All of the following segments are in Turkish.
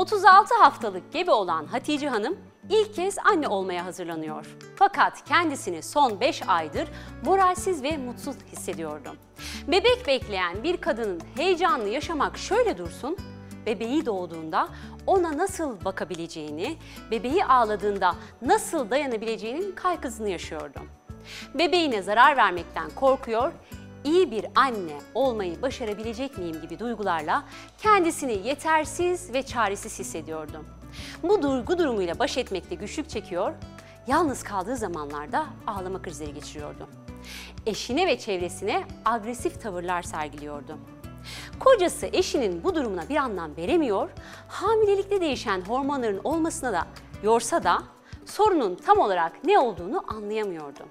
36 haftalık gebe olan Hatice Hanım ilk kez anne olmaya hazırlanıyor. Fakat kendisini son 5 aydır moralsiz ve mutsuz hissediyordu. Bebek bekleyen bir kadının heyecanını yaşamak şöyle dursun, bebeği doğduğunda ona nasıl bakabileceğini, bebeği ağladığında nasıl dayanabileceğinin kaygısını yaşıyordu. Bebeğine zarar vermekten korkuyor, iyi bir anne olmayı başarabilecek miyim gibi duygularla kendisini yetersiz ve çaresiz hissediyordu. Bu duygu durumuyla baş etmekte güçlük çekiyor, yalnız kaldığı zamanlarda ağlama krizleri geçiriyordu. Eşine ve çevresine agresif tavırlar sergiliyordu. Kocası eşinin bu durumuna bir anlam veremiyor, hamilelikte değişen hormonların olmasına da yorsa da sorunun tam olarak ne olduğunu anlayamıyordu.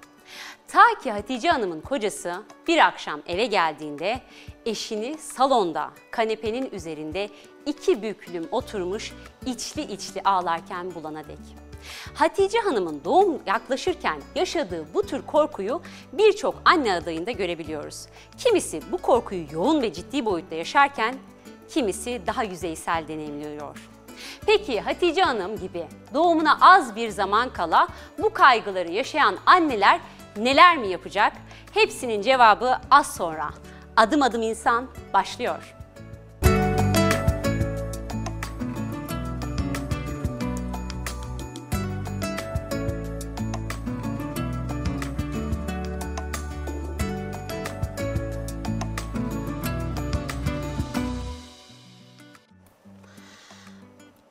Ta ki Hatice Hanım'ın kocası bir akşam eve geldiğinde eşini salonda kanepenin üzerinde iki büklüm oturmuş içli içli ağlarken bulana dek. Hatice Hanım'ın doğum yaklaşırken yaşadığı bu tür korkuyu birçok anne adayında görebiliyoruz. Kimisi bu korkuyu yoğun ve ciddi boyutta yaşarken kimisi daha yüzeysel deneyimliyor. Peki Hatice Hanım gibi doğumuna az bir zaman kala bu kaygıları yaşayan anneler neler mi yapacak? Hepsinin cevabı az sonra. Adım adım insan başlıyor.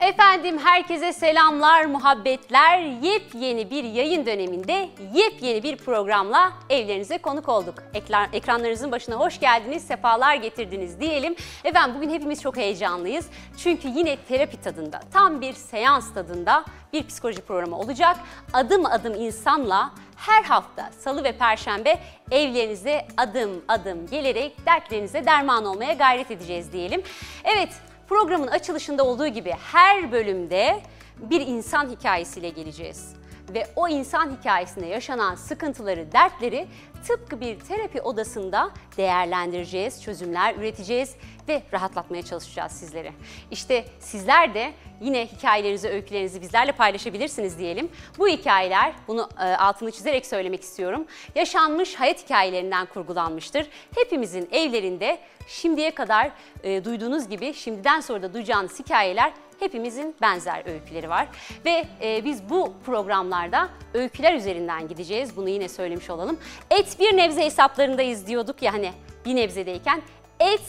Efendim herkese selamlar, muhabbetler. Yepyeni bir yayın döneminde yepyeni bir programla evlerinize konuk olduk. Ekran, ekranlarınızın başına hoş geldiniz, sefalar getirdiniz diyelim. Efendim bugün hepimiz çok heyecanlıyız. Çünkü yine terapi tadında, tam bir seans tadında bir psikoloji programı olacak. Adım adım insanla her hafta salı ve perşembe evlerinize adım adım gelerek dertlerinize derman olmaya gayret edeceğiz diyelim. Evet Programın açılışında olduğu gibi her bölümde bir insan hikayesiyle geleceğiz. Ve o insan hikayesinde yaşanan sıkıntıları, dertleri tıpkı bir terapi odasında değerlendireceğiz, çözümler üreteceğiz ve rahatlatmaya çalışacağız sizleri. İşte sizler de yine hikayelerinizi, öykülerinizi bizlerle paylaşabilirsiniz diyelim. Bu hikayeler, bunu e, altını çizerek söylemek istiyorum, yaşanmış hayat hikayelerinden kurgulanmıştır. Hepimizin evlerinde şimdiye kadar e, duyduğunuz gibi şimdiden sonra da duyacağınız hikayeler hepimizin benzer öyküleri var. Ve e, biz bu programlarda öyküler üzerinden gideceğiz. Bunu yine söylemiş olalım. Et bir nebze hesaplarındayız diyorduk ya hani bir nebzedeyken. Et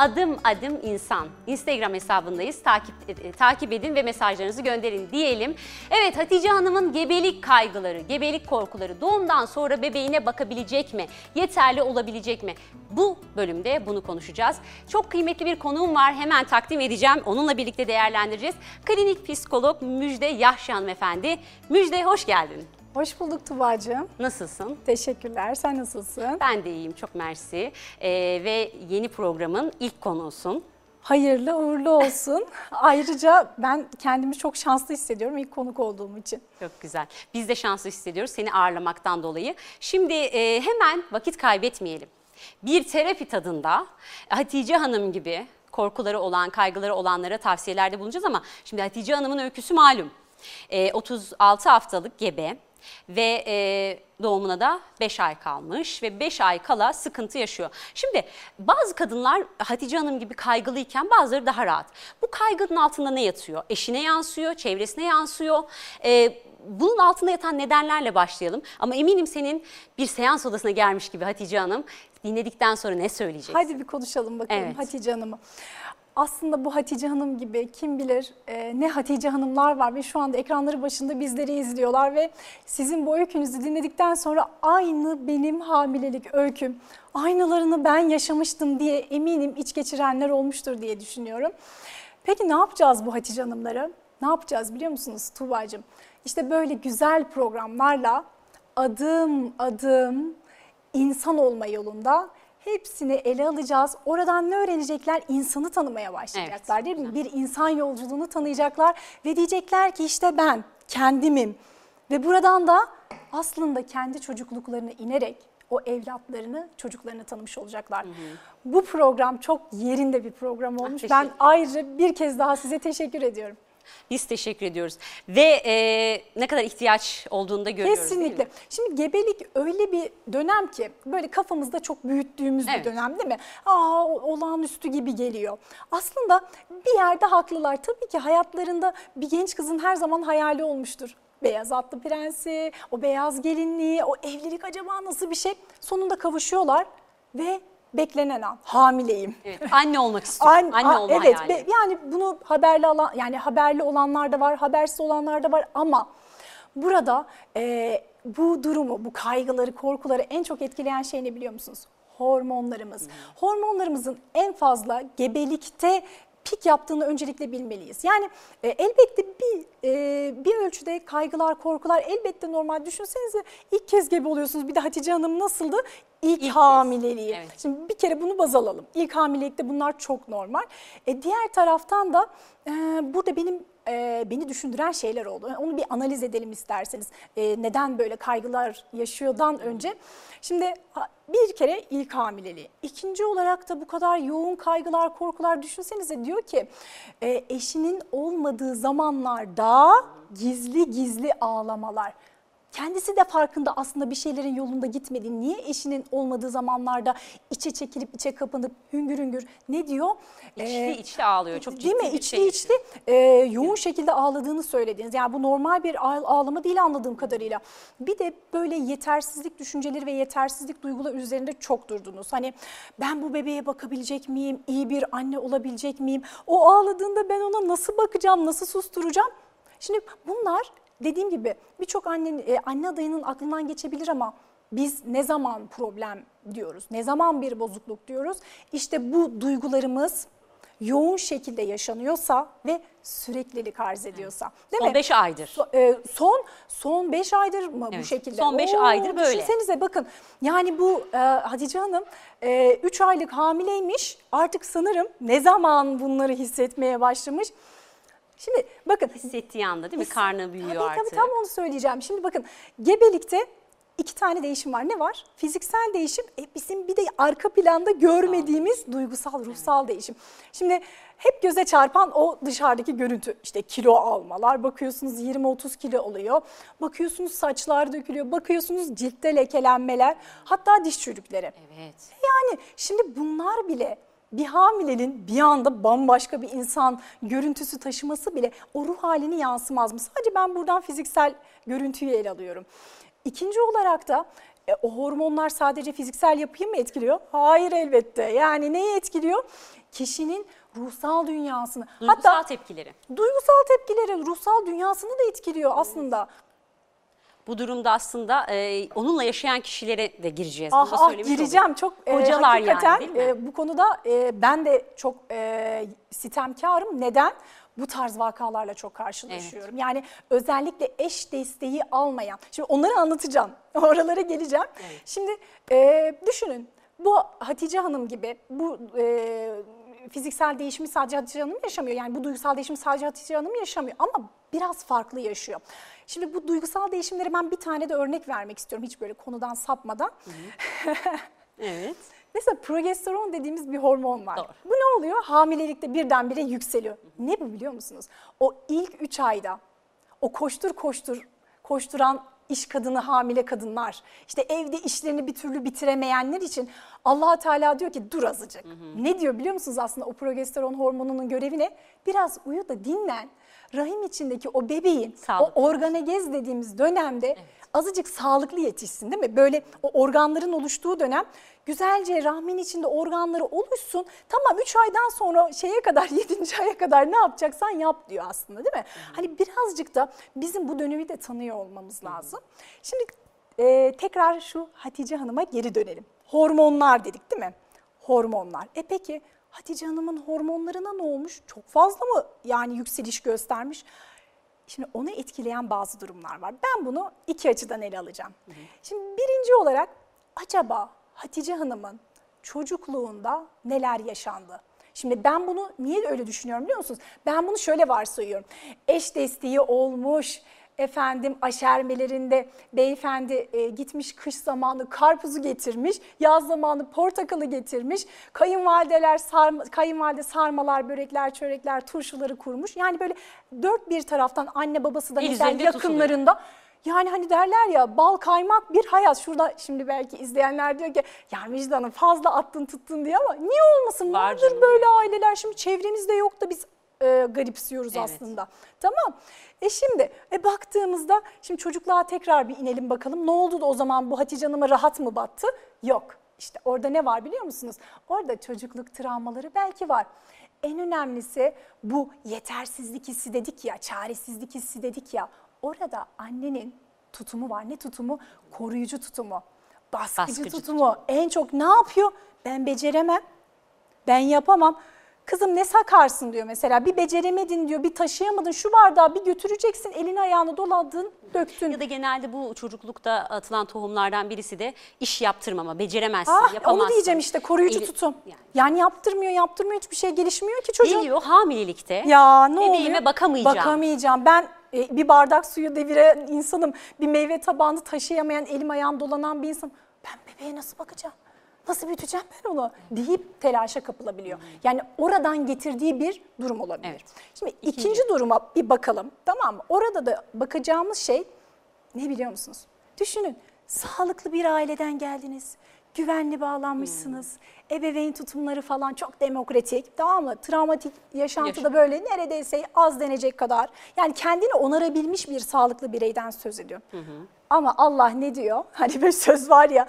adım adım insan. Instagram hesabındayız. Takip e, takip edin ve mesajlarınızı gönderin diyelim. Evet Hatice Hanım'ın gebelik kaygıları, gebelik korkuları, doğumdan sonra bebeğine bakabilecek mi? Yeterli olabilecek mi? Bu bölümde bunu konuşacağız. Çok kıymetli bir konuğum var. Hemen takdim edeceğim. Onunla birlikte değerlendireceğiz. Klinik psikolog Müjde Yahşi Hanımefendi. Müjde hoş geldin. Hoş bulduk Tuba'cığım. Nasılsın? Teşekkürler. Sen nasılsın? Ben de iyiyim. Çok mersi. Ee, ve yeni programın ilk konuğusun. Hayırlı uğurlu olsun. Ayrıca ben kendimi çok şanslı hissediyorum ilk konuk olduğum için. Çok güzel. Biz de şanslı hissediyoruz seni ağırlamaktan dolayı. Şimdi e, hemen vakit kaybetmeyelim. Bir terapi tadında Hatice Hanım gibi korkuları olan, kaygıları olanlara tavsiyelerde bulunacağız ama şimdi Hatice Hanım'ın öyküsü malum. E, 36 haftalık gebe ve e, doğumuna da 5 ay kalmış ve 5 ay kala sıkıntı yaşıyor. Şimdi bazı kadınlar Hatice Hanım gibi kaygılıyken bazıları daha rahat. Bu kaygının altında ne yatıyor? Eşine yansıyor, çevresine yansıyor. E, bunun altında yatan nedenlerle başlayalım. Ama eminim senin bir seans odasına gelmiş gibi Hatice Hanım dinledikten sonra ne söyleyeceksin? Hadi bir konuşalım bakalım Evet. Hatice Hanım'ı. Aslında bu Hatice Hanım gibi kim bilir e, ne Hatice Hanımlar var ve şu anda ekranları başında bizleri izliyorlar ve sizin bu öykünüzü dinledikten sonra aynı benim hamilelik öyküm, aynalarını ben yaşamıştım diye eminim iç geçirenler olmuştur diye düşünüyorum. Peki ne yapacağız bu Hatice Hanımları? Ne yapacağız biliyor musunuz Tuğba'cığım? İşte böyle güzel programlarla adım adım insan olma yolunda hepsini ele alacağız. Oradan ne öğrenecekler? İnsanı tanımaya başlayacaklar Evet, değil mi? Bir insan yolculuğunu tanıyacaklar ve diyecekler ki işte ben kendimim Ve buradan da aslında kendi çocukluklarına inerek o evlatlarını, çocuklarını tanımış olacaklar. Bu program çok yerinde bir program olmuş. teşekkür ben ayrıca bir kez daha size teşekkür ediyorum. Biz teşekkür ediyoruz. Ve e, ne kadar ihtiyaç olduğunu da görüyoruz? Kesinlikle. Şimdi gebelik öyle bir dönem ki böyle kafamızda çok büyüttüğümüz Evet. bir dönem değil mi? Aa olağanüstü gibi geliyor. Aslında bir yerde haklılar. Tabii ki hayatlarında bir genç kızın her zaman hayali olmuştur. Beyaz atlı prensi, o beyaz gelinliği, o evlilik acaba nasıl bir şey? Sonunda kavuşuyorlar ve beklenen an hamileyim. Evet, anne olmak istiyorum. An- anne olma evet, hayali. be- yani bunu haberli alan yani haberli olanlar da var, habersiz olanlar da var ama burada e, bu durumu, bu kaygıları, korkuları en çok etkileyen şey ne biliyor musunuz? Hormonlarımız. Hormonlarımızın en fazla gebelikte pik yaptığını öncelikle bilmeliyiz. Yani e, elbette bir e, bir ölçüde kaygılar, korkular elbette normal. Düşünsenize ilk kez gebe oluyorsunuz. Bir de Hatice Hanım nasıldı? İlk, İlk hamileliği. Evet. Şimdi bir kere bunu baz alalım. İlk hamilelikte bunlar çok normal. E, diğer taraftan da e, burada benim e, beni düşündüren şeyler oldu. Onu bir analiz edelim isterseniz. E, neden böyle kaygılar yaşıyordan önce. Şimdi bir kere ilk hamileliği. İkinci olarak da bu kadar yoğun kaygılar, korkular düşünsenize diyor ki e, eşinin olmadığı zamanlarda gizli gizli ağlamalar. Kendisi de farkında aslında bir şeylerin yolunda gitmediğini. Niye eşinin olmadığı zamanlarda içe çekilip içe kapanıp hüngür hüngür ne diyor? İçli Ee, içli ağlıyor. Çok Değil ciddi mi? bir İçli şey içli e, yoğun şekilde ağladığını söylediniz. Yani bu normal bir ağ- ağlama değil anladığım kadarıyla. Bir de böyle yetersizlik düşünceleri ve yetersizlik duyguları üzerinde çok durdunuz. Hani ben bu bebeğe bakabilecek miyim? İyi bir anne olabilecek miyim? O ağladığında ben ona nasıl bakacağım? Nasıl susturacağım? Şimdi bunlar dediğim gibi birçok annenin e, anne adayının aklından geçebilir ama biz ne zaman problem diyoruz? Ne zaman bir bozukluk diyoruz? İşte bu duygularımız yoğun şekilde yaşanıyorsa ve süreklilik arz ediyorsa. Değil Son mi? 5 aydır. So- e, son son 5 aydır mı bu Evet, şekilde? son beş aydır böyle. Düşünsenize bakın yani bu e, Hatice Hanım 3 aylık hamileymiş artık sanırım ne zaman bunları hissetmeye başlamış. Şimdi bakın Hissettiği anda değil mi? Karnı büyüyor Tabii, artık. Tabii tam onu söyleyeceğim. Şimdi bakın gebelikte iki tane değişim var. Ne var? Fiziksel değişim, e, bizim bir de arka planda görmediğimiz duygusal, ruhsal değişim. Şimdi hep göze çarpan o dışarıdaki görüntü. İşte kilo almalar, bakıyorsunuz 20-30 kilo oluyor. Bakıyorsunuz saçlar dökülüyor, bakıyorsunuz ciltte lekelenmeler, hatta diş çürükleri. Evet. Yani şimdi bunlar bile bir hamilenin bir anda bambaşka bir insan görüntüsü taşıması bile o ruh halini yansımaz mı? Sadece ben buradan fiziksel görüntüyü ele alıyorum. İkinci olarak da e, o hormonlar sadece fiziksel yapıyı mı etkiliyor? Hayır elbette. Yani neyi etkiliyor? Kişinin ruhsal dünyasını. Duygusal Hatta tepkileri. duygusal tepkileri, ruhsal dünyasını da etkiliyor aslında. Bu durumda aslında e, onunla yaşayan kişilere de gireceğiz. Ah ah gireceğim olayım. çok e, Hocalar yani, hakikaten mi? e, bu konuda e, ben de çok e, sitemkarım. Neden? Bu tarz vakalarla çok karşılaşıyorum. Yani özellikle eş desteği almayan. Şimdi onları anlatacağım. Oralara geleceğim. Evet. Şimdi e, düşünün bu Hatice Hanım gibi bu e, fiziksel değişimi sadece Hatice Hanım yaşamıyor. Yani bu duygusal değişimi sadece Hatice Hanım yaşamıyor ama biraz farklı yaşıyor. Şimdi bu duygusal değişimlere ben bir tane de örnek vermek istiyorum hiç böyle konudan sapmadan. Evet. Mesela progesteron dediğimiz bir hormon var. Doğru. Bu ne oluyor? Hamilelikte birdenbire yükseliyor. Ne bu biliyor musunuz? O ilk 3 ayda o koştur koştur koşturan iş kadını hamile kadınlar, işte evde işlerini bir türlü bitiremeyenler için allah Teala diyor ki dur azıcık. Ne diyor biliyor musunuz aslında o progesteron hormonunun görevi ne? Biraz uyu da dinlen. Rahim içindeki o bebeğin Sağlıklı o organegez dediğimiz dönemde azıcık sağlıklı yetişsin değil mi? Böyle o organların oluştuğu dönem güzelce rahmin içinde organları oluşsun. Tamam 3 aydan sonra şeye kadar 7. aya kadar ne yapacaksan yap diyor aslında değil mi? Hani birazcık da bizim bu dönemi de tanıyor olmamız lazım. Şimdi e, tekrar şu Hatice Hanım'a geri dönelim. Hormonlar dedik değil mi? Hormonlar. E peki Hatice Hanım'ın hormonlarına ne olmuş? Çok fazla mı yani yükseliş göstermiş? Şimdi onu etkileyen bazı durumlar var. Ben bunu iki açıdan ele alacağım. Şimdi birinci olarak acaba Hatice Hanım'ın çocukluğunda neler yaşandı? Şimdi ben bunu niye öyle düşünüyorum biliyor musunuz? Ben bunu şöyle varsayıyorum. Eş desteği olmuş, efendim aşermelerinde beyefendi e, gitmiş kış zamanı karpuzu getirmiş, yaz zamanı portakalı getirmiş, kayınvalideler sarma, kayınvalide sarmalar, börekler, çörekler, turşuları kurmuş. Yani böyle dört bir taraftan anne babası da üzerinde yakınlarında yani hani derler ya bal kaymak bir hayat. Şurada şimdi belki izleyenler diyor ki ya Müjde Hanım fazla attın tuttun diye ama niye olmasın? Var Vardır böyle aileler. Şimdi çevremizde yok da biz e, garipsiyoruz Evet. aslında. Tamam. E şimdi e baktığımızda şimdi çocukluğa tekrar bir inelim bakalım. Ne oldu da o zaman bu Hatice Hanım'a rahat mı battı? Yok. İşte orada ne var biliyor musunuz? Orada çocukluk travmaları belki var. En önemlisi bu yetersizlik hissi dedik ya, çaresizlik hissi dedik ya. Orada annenin tutumu var. Ne tutumu? Koruyucu tutumu. Baskıcı, Baskıcı tutumu. En çok ne yapıyor? Ben beceremem. Ben yapamam. Kızım ne sakarsın diyor mesela. Bir beceremedin diyor, bir taşıyamadın. Şu bardağı bir götüreceksin, elini ayağını doladın, döktün. Ya da genelde bu çocuklukta atılan tohumlardan birisi de iş yaptırmama, beceremezsin, Ah, yapamazsın. onu diyeceğim işte koruyucu Eli- tutum. Yani. Yani. yaptırmıyor, yaptırmıyor hiçbir şey gelişmiyor ki çocuk. Geliyor hamilelikte. Ya ne Bebeğime oluyor? bakamayacağım. Bakamayacağım. Ben e, bir bardak suyu deviren insanım. Bir meyve tabağını taşıyamayan, elim ayağım dolanan bir insanım. Ben bebeğe nasıl bakacağım? Nasıl büyüteceğim ben onu? Deyip telaşa kapılabiliyor. Yani oradan getirdiği bir durum olabilir. Evet. Şimdi ikinci. duruma bir bakalım. Tamam mı? Orada da bakacağımız şey ne biliyor musunuz? Düşünün. Sağlıklı bir aileden geldiniz. Güvenli bağlanmışsınız. Ebeveyn tutumları falan çok demokratik. Tamam mı? Travmatik yaşantıda Yaşa. böyle neredeyse az denecek kadar. Yani kendini onarabilmiş bir sağlıklı bireyden söz ediyor. Ama Allah ne diyor? Hani bir söz var ya.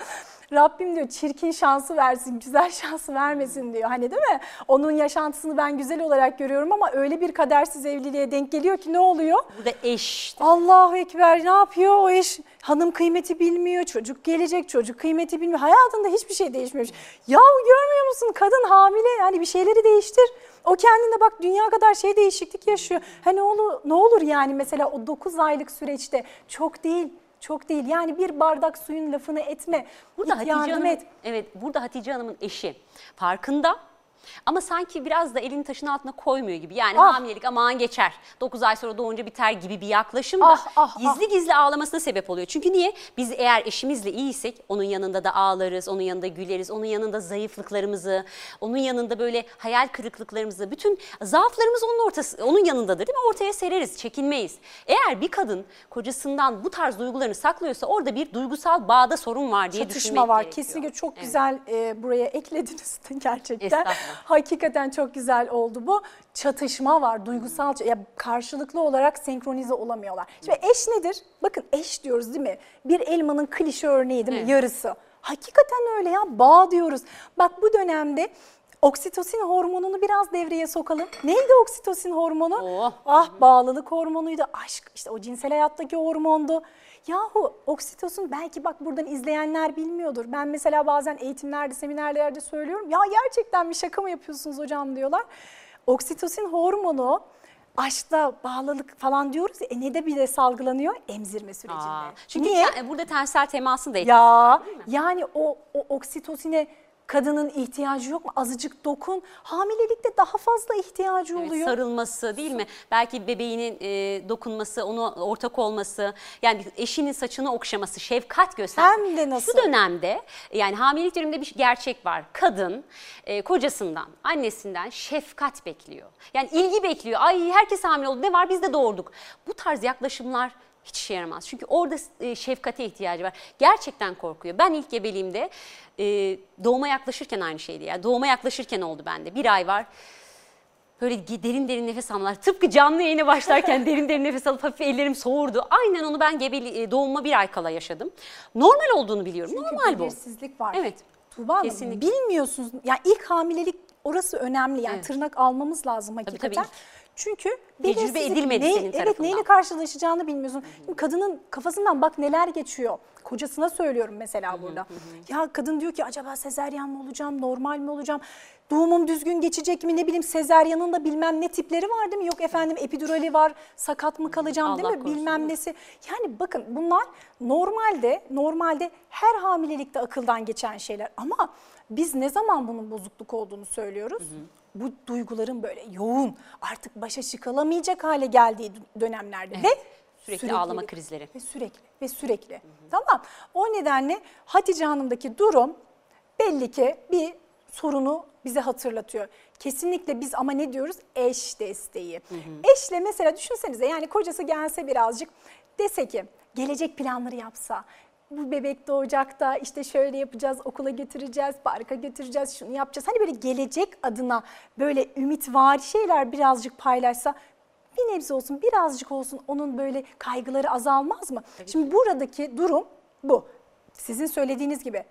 Rabbim diyor çirkin şansı versin, güzel şansı vermesin diyor. Hani değil mi? Onun yaşantısını ben güzel olarak görüyorum ama öyle bir kadersiz evliliğe denk geliyor ki ne oluyor? Burada eş. Allahu Ekber ne yapıyor o eş? Hanım kıymeti bilmiyor, çocuk gelecek, çocuk kıymeti bilmiyor. Hayatında hiçbir şey değişmemiş. Yahu görmüyor musun kadın hamile yani bir şeyleri değiştir. O kendine bak dünya kadar şey değişiklik yaşıyor. Ha ne olur, ne olur yani mesela o 9 aylık süreçte çok değil. Çok değil. Yani bir bardak suyun lafını etme. Burada Git Hatice yardım Hanım, et. evet burada Hatice Hanım'ın eşi farkında. Ama sanki biraz da elini taşın altına koymuyor gibi. Yani Ah. hamilelik aman geçer. 9 ay sonra doğunca biter gibi bir yaklaşım da Ah, ah, gizli gizli ağlamasına sebep oluyor. Çünkü niye? Biz eğer eşimizle iyiysek onun yanında da ağlarız, onun yanında güleriz, onun yanında zayıflıklarımızı, onun yanında böyle hayal kırıklıklarımızı, bütün zaaflarımız onun ortası, onun yanındadır değil mi? Ortaya sereriz, çekinmeyiz. Eğer bir kadın kocasından bu tarz duygularını saklıyorsa orada bir duygusal bağda sorun var diye Çatışma düşünmek var. gerekiyor. Kesinlikle çok Evet. güzel e, buraya eklediniz gerçekten. Hakikaten çok güzel oldu bu. Çatışma var, duygusal ya karşılıklı olarak senkronize olamıyorlar. Şimdi eş nedir? Bakın eş diyoruz değil mi? Bir elmanın klişe örneği değil mi? Evet. Yarısı. Hakikaten öyle ya. Bağ diyoruz. Bak bu dönemde oksitosin hormonunu biraz devreye sokalım. Neydi oksitosin hormonu? Oh. Ah bağlılık hormonuydu, aşk işte o cinsel hayattaki hormondu. Yahu oksitosin belki bak buradan izleyenler bilmiyordur. Ben mesela bazen eğitimlerde, seminerlerde söylüyorum. Ya gerçekten bir şaka mı yapıyorsunuz hocam diyorlar. Oksitosin hormonu aşkta bağlılık falan diyoruz ya e ne de bile salgılanıyor emzirme sürecinde. Aa, çünkü Niye? burada tensel temasın da etkisi Ya var, yani o, o oksitosine kadının ihtiyacı yok mu? Azıcık dokun. Hamilelikte daha fazla ihtiyacı Evet, oluyor. sarılması değil mi? Belki bebeğinin e, dokunması, ona ortak olması, yani eşinin saçını okşaması, şefkat göstermesi. Hem de nasıl? Şu dönemde yani hamilelik döneminde bir gerçek var. Kadın e, kocasından, annesinden şefkat bekliyor. Yani ilgi bekliyor. Ay herkes hamile oldu. Ne var biz de doğurduk. Bu tarz yaklaşımlar hiç işe yaramaz. Çünkü orada e, şefkate ihtiyacı var. Gerçekten korkuyor. Ben ilk gebeliğimde e, doğuma yaklaşırken aynı şeydi. Yani doğuma yaklaşırken oldu bende. Bir ay var. Böyle derin derin nefes almalar. Tıpkı canlı yayına başlarken derin derin nefes alıp hafif ellerim soğurdu. Aynen onu ben gebeli, e, doğuma bir ay kala yaşadım. Normal olduğunu biliyorum. Çünkü Normal bu. belirsizlik var. Evet. Tuğba Hanım, Kesinlikle. bilmiyorsunuz. Yani ilk hamilelik orası önemli. Yani Evet. tırnak almamız lazım hakikaten. tabii. Çünkü Tecrübe edilmedi ne- senin Evet tarafından. neyle karşılaşacağını bilmiyorsun. Şimdi kadının kafasından bak neler geçiyor. Kocasına söylüyorum mesela burada. Ya kadın diyor ki acaba sezeryan mı olacağım, normal mi olacağım? Doğumum düzgün geçecek mi ne bileyim sezeryanın da bilmem ne tipleri var değil mi? Yok efendim epidurali var, sakat mı kalacağım değil Allah mi? korusun, Bilmem nesi. Yani bakın bunlar normalde normalde her hamilelikte akıldan geçen şeyler ama biz ne zaman bunun bozukluk olduğunu söylüyoruz? Bu duyguların böyle yoğun artık başa çıkılamayacak hale geldiği dönemlerde ve Sürekli ağlama krizleri. Ve sürekli ve sürekli. Tamam. O nedenle Hatice Hanım'daki durum belli ki bir sorunu bize hatırlatıyor. Kesinlikle biz ama ne diyoruz? Eş desteği. Eşle mesela düşünsenize yani kocası gelse birazcık dese ki gelecek planları yapsa bu bebek doğacak da işte şöyle yapacağız, okula götüreceğiz, parka götüreceğiz, şunu yapacağız. Hani böyle gelecek adına böyle ümit var şeyler birazcık paylaşsa bir nebze olsun birazcık olsun onun böyle kaygıları azalmaz mı? Şimdi buradaki durum bu. Sizin söylediğiniz gibi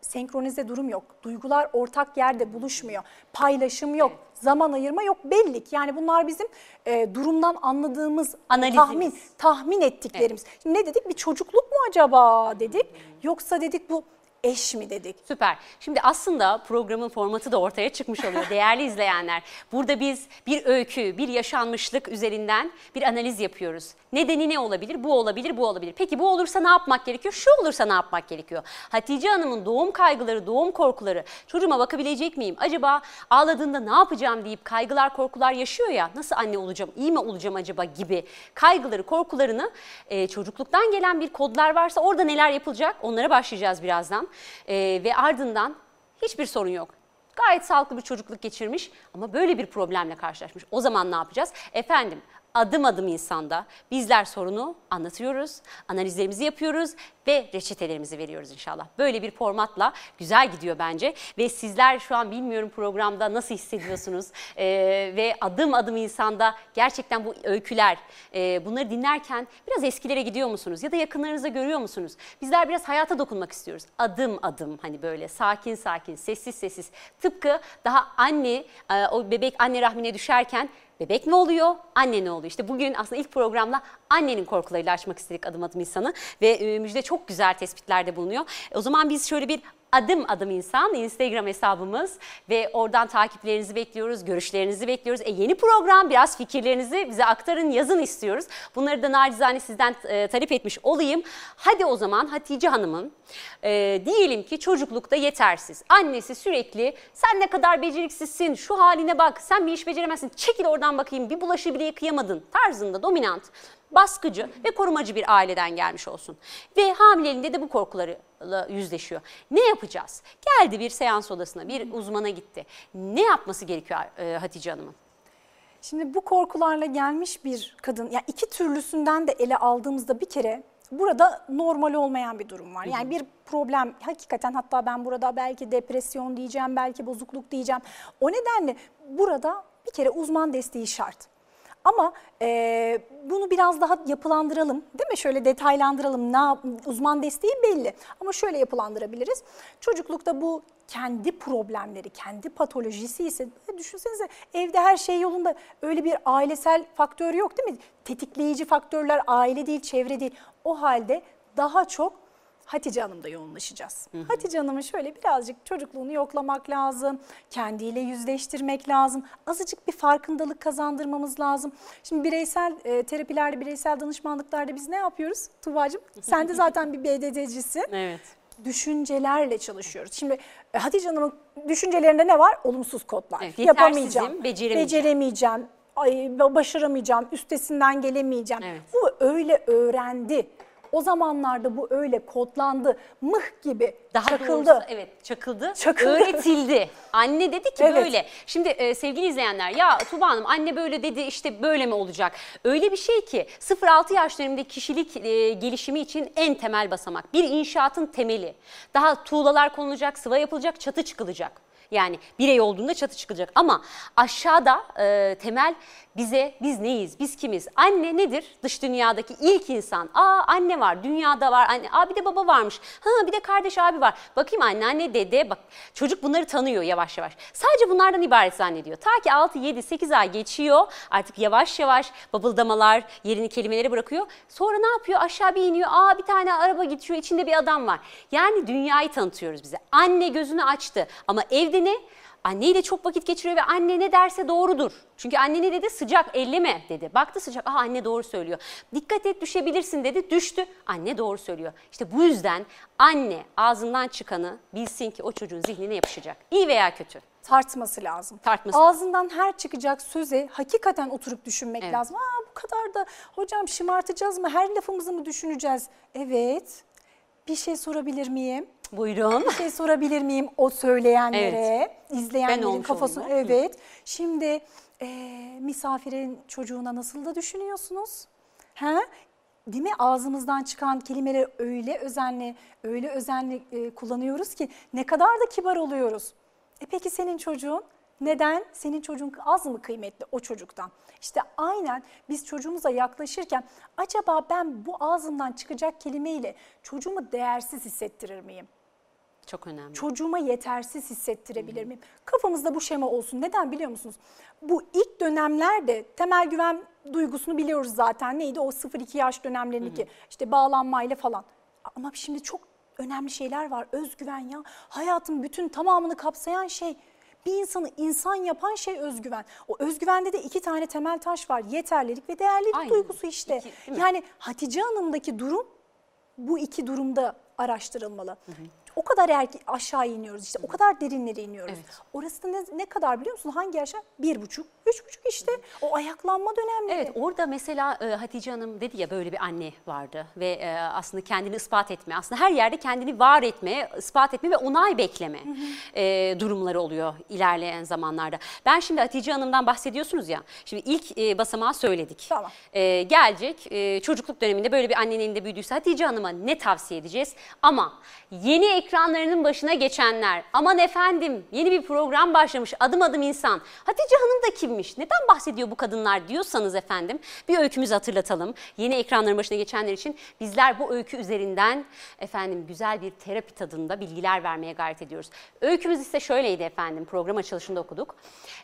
senkronize durum yok. Duygular ortak yerde buluşmuyor. Paylaşım yok. Zaman ayırma yok. Bellik. Yani bunlar bizim e, durumdan anladığımız Analizimiz. tahmin tahmin ettiklerimiz. Şimdi ne dedik? Bir çocukluk mu acaba dedik? Yoksa dedik bu eş mi dedik? Süper. Şimdi aslında programın formatı da ortaya çıkmış oluyor değerli izleyenler. Burada biz bir öykü, bir yaşanmışlık üzerinden bir analiz yapıyoruz. Nedeni ne olabilir? Bu olabilir, bu olabilir. Peki bu olursa ne yapmak gerekiyor? Şu olursa ne yapmak gerekiyor? Hatice Hanım'ın doğum kaygıları, doğum korkuları, çocuğuma bakabilecek miyim? Acaba ağladığında ne yapacağım deyip kaygılar, korkular yaşıyor ya. Nasıl anne olacağım, iyi mi olacağım acaba gibi kaygıları, korkularını e, çocukluktan gelen bir kodlar varsa orada neler yapılacak? Onlara başlayacağız birazdan. E, ve ardından hiçbir sorun yok. Gayet sağlıklı bir çocukluk geçirmiş ama böyle bir problemle karşılaşmış. O zaman ne yapacağız? Efendim adım adım insanda bizler sorunu anlatıyoruz, analizlerimizi yapıyoruz ve reçetelerimizi veriyoruz inşallah. Böyle bir formatla güzel gidiyor bence ve sizler şu an bilmiyorum programda nasıl hissediyorsunuz Ee, ve adım adım insanda gerçekten bu öyküler e, bunları dinlerken biraz eskilere gidiyor musunuz ya da yakınlarınızda görüyor musunuz? Bizler biraz hayata dokunmak istiyoruz. Adım adım hani böyle sakin sakin sessiz sessiz tıpkı daha anne e, o bebek anne rahmine düşerken Bebek ne oluyor? Anne ne oluyor? İşte bugün aslında ilk programda annenin korkularıyla açmak istedik adım adım insanı ve e, Müjde çok güzel tespitlerde bulunuyor. E, o zaman biz şöyle bir adım adım insan Instagram hesabımız ve oradan takiplerinizi bekliyoruz, görüşlerinizi bekliyoruz. E, yeni program biraz fikirlerinizi bize aktarın, yazın istiyoruz. Bunları da nacizane sizden e, talep etmiş olayım. Hadi o zaman Hatice Hanım'ın e, diyelim ki çocuklukta yetersiz. Annesi sürekli sen ne kadar beceriksizsin, şu haline bak, sen bir iş beceremezsin, çekil oradan bakayım bir bulaşığı bile yıkayamadın tarzında dominant baskıcı ve korumacı bir aileden gelmiş olsun. Ve hamileliğinde de bu korkularla yüzleşiyor. Ne yapacağız? Geldi bir seans odasına, bir uzmana gitti. Ne yapması gerekiyor e, Hatice Hanım'ın? Şimdi bu korkularla gelmiş bir kadın, yani iki türlüsünden de ele aldığımızda bir kere burada normal olmayan bir durum var. Yani bir problem hakikaten hatta ben burada belki depresyon diyeceğim, belki bozukluk diyeceğim. O nedenle burada bir kere uzman desteği şart. Ama e, bunu biraz daha yapılandıralım değil mi? Şöyle detaylandıralım. Ne uzman desteği belli ama şöyle yapılandırabiliriz. Çocuklukta bu kendi problemleri, kendi patolojisi ise e, düşünsenize evde her şey yolunda öyle bir ailesel faktör yok değil mi? Tetikleyici faktörler aile değil, çevre değil. O halde daha çok Hatice Hanım'da yoğunlaşacağız. Hatice Hanım'ın şöyle birazcık çocukluğunu yoklamak lazım. Kendiyle yüzleştirmek lazım. Azıcık bir farkındalık kazandırmamız lazım. Şimdi bireysel e, terapilerde, bireysel danışmanlıklarda biz ne yapıyoruz Tuğba'cığım? Sen de zaten bir BDD'cisin. Evet. Düşüncelerle çalışıyoruz. Şimdi e, Hatice Hanım'ın düşüncelerinde ne var? Olumsuz kodlar. Evet, Yapamayacağım, beceremeyeceğim. beceremeyeceğim, ay, başaramayacağım, üstesinden gelemeyeceğim. Evet. Bu öyle öğrendi. O zamanlarda bu öyle kodlandı. Mıh gibi Daha çakıldı. doğrusu evet çakıldı, Çakıldı. öğretildi. Anne dedi ki Evet. böyle. Şimdi e, sevgili izleyenler ya Tuba Hanım anne böyle dedi işte böyle mi olacak? Öyle bir şey ki 0-6 yaş döneminde kişilik e, gelişimi için en temel basamak. Bir inşaatın temeli. Daha tuğlalar konulacak, sıva yapılacak, çatı çıkılacak. Yani birey olduğunda çatı çıkacak ama aşağıda e, temel bize biz neyiz, biz kimiz? Anne nedir? Dış dünyadaki ilk insan. Aa anne var, dünyada var. Anne, aa bir de baba varmış. Ha bir de kardeş abi var. Bakayım anneanne, dede bak. Çocuk bunları tanıyor yavaş yavaş. Sadece bunlardan ibaret zannediyor. Ta ki 6, 7, 8 ay geçiyor. Artık yavaş yavaş babıldamalar yerini kelimeleri bırakıyor. Sonra ne yapıyor? Aşağı bir iniyor. Aa bir tane araba geçiyor. içinde bir adam var. Yani dünyayı tanıtıyoruz bize. Anne gözünü açtı ama evde ne? Anneyle çok vakit geçiriyor ve anne ne derse doğrudur. Çünkü anne ne dedi? Sıcak elleme dedi. Baktı sıcak. Aha anne doğru söylüyor. Dikkat et düşebilirsin dedi. Düştü. Anne doğru söylüyor. İşte bu yüzden anne ağzından çıkanı bilsin ki o çocuğun zihnine yapışacak. İyi veya kötü. tartması lazım. Tartması Ağzından her çıkacak söze hakikaten oturup düşünmek lazım. Aa bu kadar da hocam şımartacağız mı? Her lafımızı mı düşüneceğiz? Evet. Bir şey sorabilir miyim? Buyurun. Bir şey sorabilir miyim o söyleyenlere, izleyenlerin olmuş kafasını? olayım o. Evet. Şimdi e, misafirin çocuğuna nasıl da düşünüyorsunuz? Ha? Değil mi? Ağzımızdan çıkan kelimeleri öyle özenli, öyle özenli e, kullanıyoruz ki ne kadar da kibar oluyoruz. E peki senin çocuğun? Neden? Senin çocuğun az mı kıymetli o çocuktan? İşte aynen biz çocuğumuza yaklaşırken acaba ben bu ağzımdan çıkacak kelimeyle çocuğumu değersiz hissettirir miyim? Çok önemli. çocuğuma yetersiz hissettirebilir miyim? Kafamızda bu şema olsun. Neden biliyor musunuz? Bu ilk dönemlerde temel güven duygusunu biliyoruz zaten. Neydi o 0-2 yaş dönemlerindeki işte bağlanmayla falan. Ama şimdi çok önemli şeyler var. Özgüven ya. Hayatın bütün tamamını kapsayan şey. Bir insanı insan yapan şey özgüven. O özgüvende de iki tane temel taş var. Yeterlilik ve değerlilik Aynen. duygusu işte. İki, değil mi? yani Hatice Hanım'daki durum bu iki durumda araştırılmalı. O kadar er- aşağı iniyoruz işte, o kadar derinlere iniyoruz. Evet. Orası da ne, ne kadar biliyor musun? Hangi yaşa? Bir buçuk, üç buçuk işte. O ayaklanma dönemleri. Evet orada mesela e, Hatice Hanım dedi ya böyle bir anne vardı ve e, aslında kendini ispat etme, aslında her yerde kendini var etme, ispat etme ve onay bekleme e, durumları oluyor ilerleyen zamanlarda. Ben şimdi Hatice Hanım'dan bahsediyorsunuz ya, şimdi ilk e, basamağı söyledik. Tamam. E, gelecek e, çocukluk döneminde böyle bir annenin elinde büyüdüyse Hatice Hanım'a ne tavsiye edeceğiz? Ama yeni ekranlarının başına geçenler, aman efendim yeni bir program başlamış adım adım insan. Hatice Hanım da kimmiş? Neden bahsediyor bu kadınlar diyorsanız efendim bir öykümüzü hatırlatalım. Yeni ekranların başına geçenler için bizler bu öykü üzerinden efendim güzel bir terapi tadında bilgiler vermeye gayret ediyoruz. Öykümüz ise şöyleydi efendim program açılışında okuduk.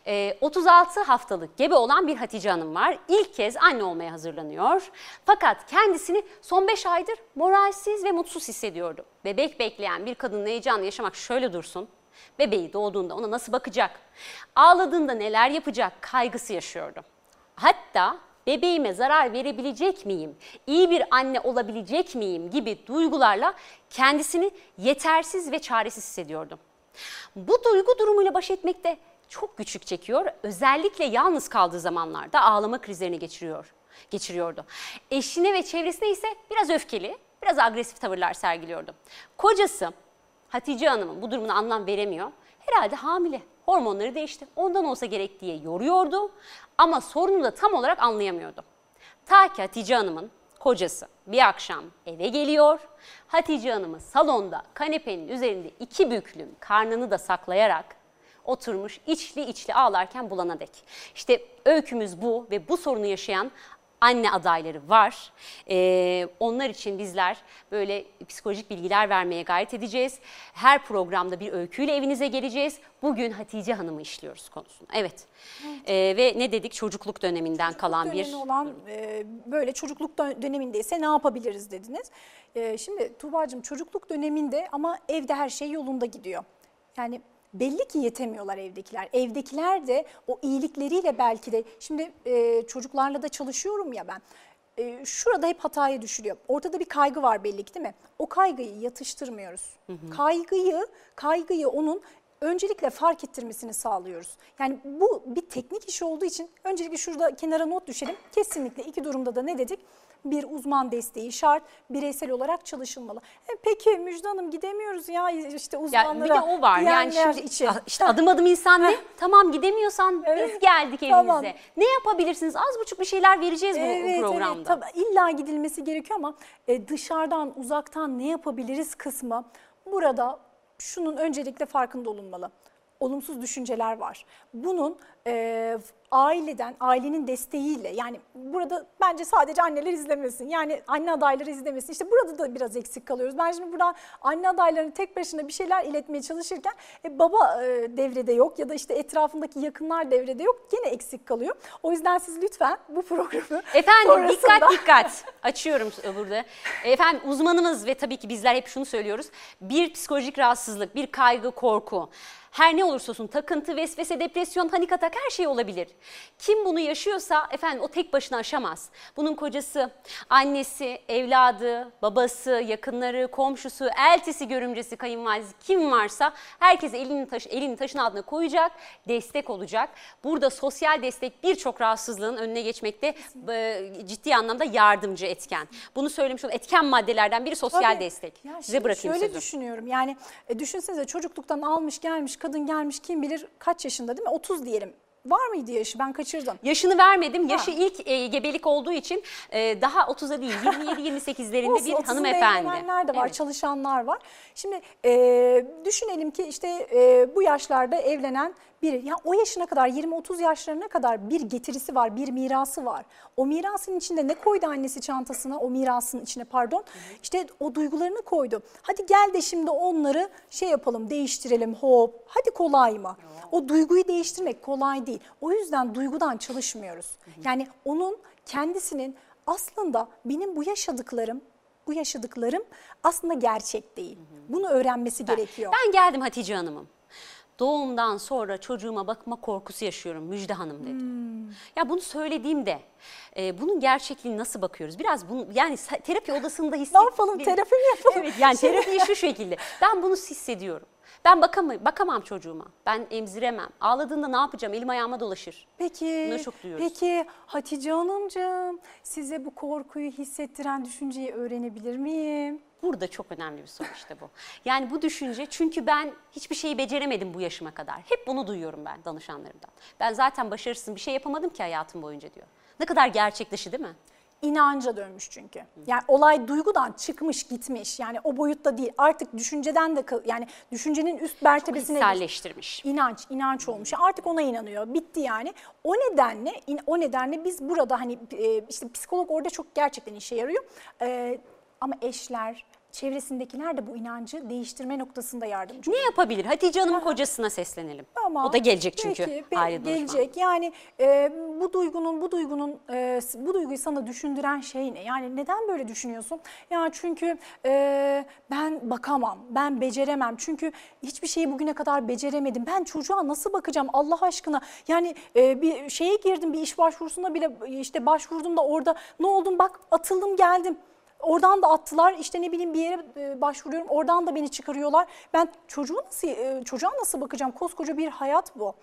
Ee, 36 haftalık gebe olan bir Hatice Hanım var. İlk kez anne olmaya hazırlanıyor. Fakat kendisini son 5 aydır moralsiz ve mutsuz hissediyordu. Bebek bekleyen bir kadının heyecanı yaşamak şöyle dursun. Bebeği doğduğunda ona nasıl bakacak? Ağladığında neler yapacak? Kaygısı yaşıyordu. Hatta bebeğime zarar verebilecek miyim? İyi bir anne olabilecek miyim gibi duygularla kendisini yetersiz ve çaresiz hissediyordu. Bu duygu durumuyla baş etmekte çok güçlük çekiyor. Özellikle yalnız kaldığı zamanlarda ağlama krizlerini geçiriyor, geçiriyordu. Eşine ve çevresine ise biraz öfkeli, biraz agresif tavırlar sergiliyordu. Kocası Hatice Hanım'ın bu durumuna anlam veremiyor. Herhalde hamile. Hormonları değişti. Ondan olsa gerek diye yoruyordu ama sorunu da tam olarak anlayamıyordu. Ta ki Hatice Hanım'ın kocası bir akşam eve geliyor. Hatice Hanım'ı salonda kanepenin üzerinde iki büklüm karnını da saklayarak oturmuş içli içli ağlarken bulana dek. İşte öykümüz bu ve bu sorunu yaşayan anne adayları var. Ee, onlar için bizler böyle psikolojik bilgiler vermeye gayret edeceğiz. Her programda bir öyküyle evinize geleceğiz. Bugün Hatice Hanım'ı işliyoruz konusunu. Evet. Ee, ve ne dedik? Çocukluk döneminden kalan bir dönemi olan e, böyle çocukluk dö- dönemindeyse ne yapabiliriz dediniz. E, şimdi Tuğba'cığım çocukluk döneminde ama evde her şey yolunda gidiyor. Yani belli ki yetemiyorlar evdekiler. Evdekiler de o iyilikleriyle belki de şimdi e, çocuklarla da çalışıyorum ya ben. E, şurada hep hataya düşülüyor. Ortada bir kaygı var belli ki değil mi? O kaygıyı yatıştırmıyoruz. Kaygıyı, kaygıyı onun öncelikle fark ettirmesini sağlıyoruz. Yani bu bir teknik iş olduğu için öncelikle şurada kenara not düşelim. Kesinlikle iki durumda da ne dedik? Bir uzman desteği şart, bireysel olarak çalışılmalı. E peki Müjde Hanım gidemiyoruz ya işte Ya uzmanlara. bir de o var yani şimdi için. işte adım adım insan ne? Tamam gidemiyorsan Evet. biz geldik evinize. Tamam. Ne yapabilirsiniz? Az buçuk bir şeyler vereceğiz bu- bu, Evet, programda. evet tabii illa gidilmesi gerekiyor ama e, dışarıdan uzaktan ne yapabiliriz kısmı burada şunun öncelikle farkında olunmalı. Olumsuz düşünceler var. Bunun e, aileden, ailenin desteğiyle yani burada bence sadece anneler izlemesin. Yani anne adayları izlemesin. İşte burada da biraz eksik kalıyoruz. Ben şimdi buradan anne adaylarının tek başına bir şeyler iletmeye çalışırken e, baba e, devrede yok ya da işte etrafındaki yakınlar devrede yok. Gene eksik kalıyor. O yüzden siz lütfen bu programı Efendim sonrasında- dikkat dikkat. Açıyorum burada. Efendim uzmanımız ve tabii ki bizler hep şunu söylüyoruz. Bir psikolojik rahatsızlık, bir kaygı, korku. Her ne olursa olsun takıntı, vesvese, depresyon, panik atak her şey olabilir. Kim bunu yaşıyorsa efendim o tek başına aşamaz. Bunun kocası, annesi, evladı, babası, yakınları, komşusu, eltisi, görümcesi, kayınvalidesi kim varsa herkes elini, taş, elini taşın altına koyacak, destek olacak. Burada sosyal destek birçok rahatsızlığın önüne geçmekte e, ciddi anlamda yardımcı etken. Bunu söylemiş oldum. Etken maddelerden biri sosyal Tabii. destek. Ya Size bırakayım şöyle sözü. düşünüyorum yani e, düşünsenize çocukluktan almış gelmiş kadın gelmiş kim bilir kaç yaşında değil mi 30 diyelim. Var mıydı yaşı ben kaçırdım. Yaşını vermedim. Yaşı ilk e, gebelik olduğu için e, daha 30'a değil 27-28'lerinde Olsun, bir 30'unda hanımefendi. evlenenler de var, Evet. çalışanlar var. Şimdi e, düşünelim ki işte e, bu yaşlarda evlenen biri, ya o yaşına kadar 20-30 yaşlarına kadar bir getirisi var, bir mirası var. O mirasın içinde ne koydu annesi çantasına, o mirasın içine pardon, işte o duygularını koydu. Hadi gel de şimdi onları şey yapalım, değiştirelim hop, hadi kolay mı? O duyguyu değiştirmek kolay değil. O yüzden duygudan çalışmıyoruz. Yani onun kendisinin aslında benim bu yaşadıklarım bu yaşadıklarım aslında gerçek değil. Bunu öğrenmesi gerekiyor. Ben geldim Hatice Hanım'ım. Doğumdan sonra çocuğuma bakma korkusu yaşıyorum Müjde Hanım dedi. Hmm. Ya bunu söylediğimde e, bunun gerçekliğini nasıl bakıyoruz? Biraz bunu yani terapi odasında hisset. Ne yapalım, terapi mi yapalım? Evet yani terapiyi şu şekilde. Ben bunu hissediyorum. Ben bakamam, bakamam çocuğuma. Ben emziremem. Ağladığında ne yapacağım? Elim ayağıma dolaşır. Peki, Bunları çok duyuyoruz. peki Hatice Hanımcığım size bu korkuyu hissettiren düşünceyi öğrenebilir miyim? Burada çok önemli bir soru işte bu. Yani bu düşünce çünkü ben hiçbir şeyi beceremedim bu yaşıma kadar. Hep bunu duyuyorum ben danışanlarımdan. Ben zaten başarısız bir şey yapamadım ki hayatım boyunca diyor. Ne kadar gerçek dışı değil mi? İnanca dönmüş çünkü. Yani olay duygudan çıkmış gitmiş. Yani o boyutta değil. Artık düşünceden de yani düşüncenin üst mertebesine Hisselleştirmiş. İnanç, inanç olmuş. Artık ona inanıyor. Bitti yani. O nedenle o nedenle biz burada hani işte psikolog orada çok gerçekten işe yarıyor. E, ama eşler, çevresindekiler de bu inancı değiştirme noktasında yardımcı. Ne yapabilir? Hatice Hanım'ın kocasına seslenelim. Tamam. O da gelecek çünkü Peki, danışmanı. gelecek. Yani e, bu duygunun bu duygunun e, bu duyguyu sana düşündüren şey ne? Yani neden böyle düşünüyorsun? Ya çünkü e, ben bakamam, ben beceremem. Çünkü hiçbir şeyi bugüne kadar beceremedim. Ben çocuğa nasıl bakacağım Allah aşkına? Yani e, bir şeye girdim, bir iş başvurusunda bile işte başvurdum da orada ne oldum bak atıldım geldim. Oradan da attılar işte ne bileyim bir yere e, başvuruyorum oradan da beni çıkarıyorlar. Ben çocuğu nasıl e, çocuğa nasıl bakacağım? Koskoca bir hayat bu.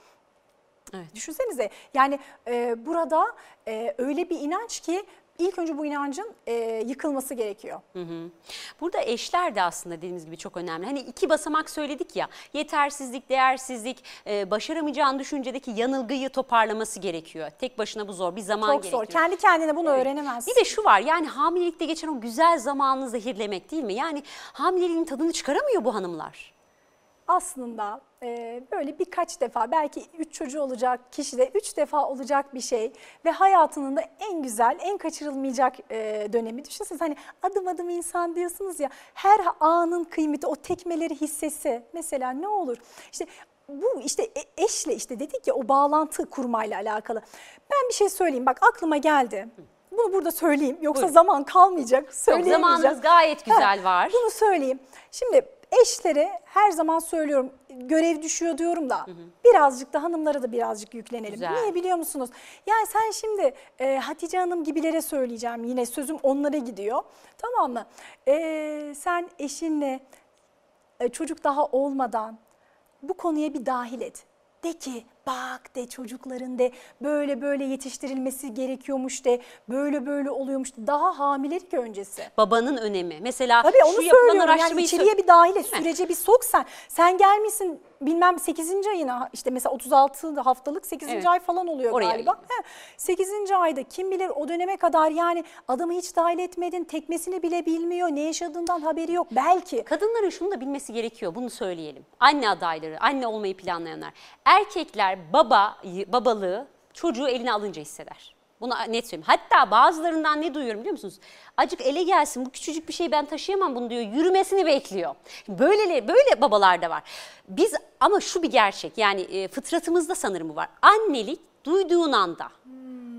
Evet. Düşünsenize yani e, burada e, öyle bir inanç ki ilk önce bu inancın e, yıkılması gerekiyor. Burada eşler de aslında dediğimiz gibi çok önemli. Hani iki basamak söyledik ya yetersizlik, değersizlik, e, başaramayacağın düşüncedeki yanılgıyı toparlaması gerekiyor. Tek başına bu zor bir zaman Çok gerekiyor. zor. Kendi kendine bunu öğrenemez. Bir de şu var yani hamilelikte geçen o güzel zamanını zehirlemek değil mi? Yani hamileliğin tadını çıkaramıyor bu hanımlar. Aslında e, böyle birkaç defa belki üç çocuğu olacak kişi de üç defa olacak bir şey ve hayatının da en güzel, en kaçırılmayacak e, dönemi. Düşünsenize hani adım adım insan diyorsunuz ya her anın kıymeti o tekmeleri hissetse mesela ne olur? İşte bu işte e- eşle işte dedik ya o bağlantı kurmayla alakalı. Ben bir şey söyleyeyim bak aklıma geldi. Bunu burada söyleyeyim yoksa Buyurun. zaman kalmayacak. Yok, zamanınız gayet güzel Ha, var. Bunu söyleyeyim. Şimdi eşlere her zaman söylüyorum görev düşüyor diyorum da birazcık da hanımlara da birazcık yüklenelim. Güzel. Niye biliyor musunuz? Yani sen şimdi e, Hatice Hanım gibilere söyleyeceğim yine sözüm onlara gidiyor. Tamam mı? E, sen eşinle e, çocuk daha olmadan bu konuya bir dahil et. De ki bak de çocukların de böyle böyle yetiştirilmesi gerekiyormuş de böyle böyle oluyormuş de. daha hamilelik öncesi. Babanın önemi. Mesela Tabii şu onu yapılan söylüyorum yani araştırmayı içeriye bir dahil et, sürece bir sok sen. Sen gelmişsin bilmem 8. ayına işte mesela 36 haftalık 8. Evet. ay falan oluyor Oraya galiba. He, 8. ayda kim bilir o döneme kadar yani adamı hiç dahil etmedin, tekmesini bile bilmiyor, ne yaşadığından haberi yok belki. Kadınların şunu da bilmesi gerekiyor, bunu söyleyelim. Anne adayları, anne olmayı planlayanlar. Erkekler baba babalığı çocuğu eline alınca hisseder. Bunu net söyleyeyim. Hatta bazılarından ne duyuyorum biliyor musunuz? Acık ele gelsin bu küçücük bir şey ben taşıyamam bunu diyor. Yürümesini bekliyor. Böyle böyle babalar da var. Biz ama şu bir gerçek yani e, fıtratımızda sanırım bu var. Annelik duyduğun anda.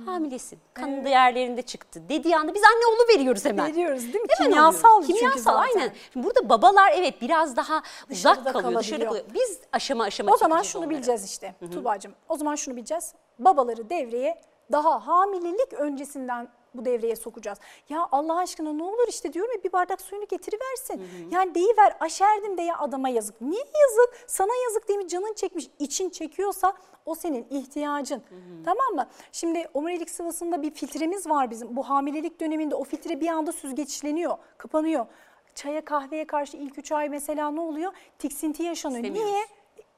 Hamilesin. Kanın değerlerinde çıktı. Dediği anda biz anne olu veriyoruz hemen. Veriyoruz değil mi? Hemen Kimyasal oluyoruz. Kimyasal aynen. Şimdi burada babalar evet biraz daha Dışarıda uzak kalıyor, kalabiliyor. kalıyor. Biz aşama aşama O zaman şunu onları. bileceğiz işte Tuğba'cığım. O zaman şunu bileceğiz. Babaları devreye daha hamilelik öncesinden bu devreye sokacağız. Ya Allah aşkına ne olur işte diyorum ya bir bardak suyunu getiriversin. Yani deyiver aşerdim de ya adama yazık. Niye yazık? Sana yazık değil mi? Canın çekmiş, için çekiyorsa o senin ihtiyacın. Tamam mı? Şimdi omurilik sıvısında bir filtremiz var bizim. Bu hamilelik döneminde o filtre bir anda süzgeçleniyor, kapanıyor. Çaya kahveye karşı ilk 3 ay mesela ne oluyor? Tiksinti yaşanıyor. Niye?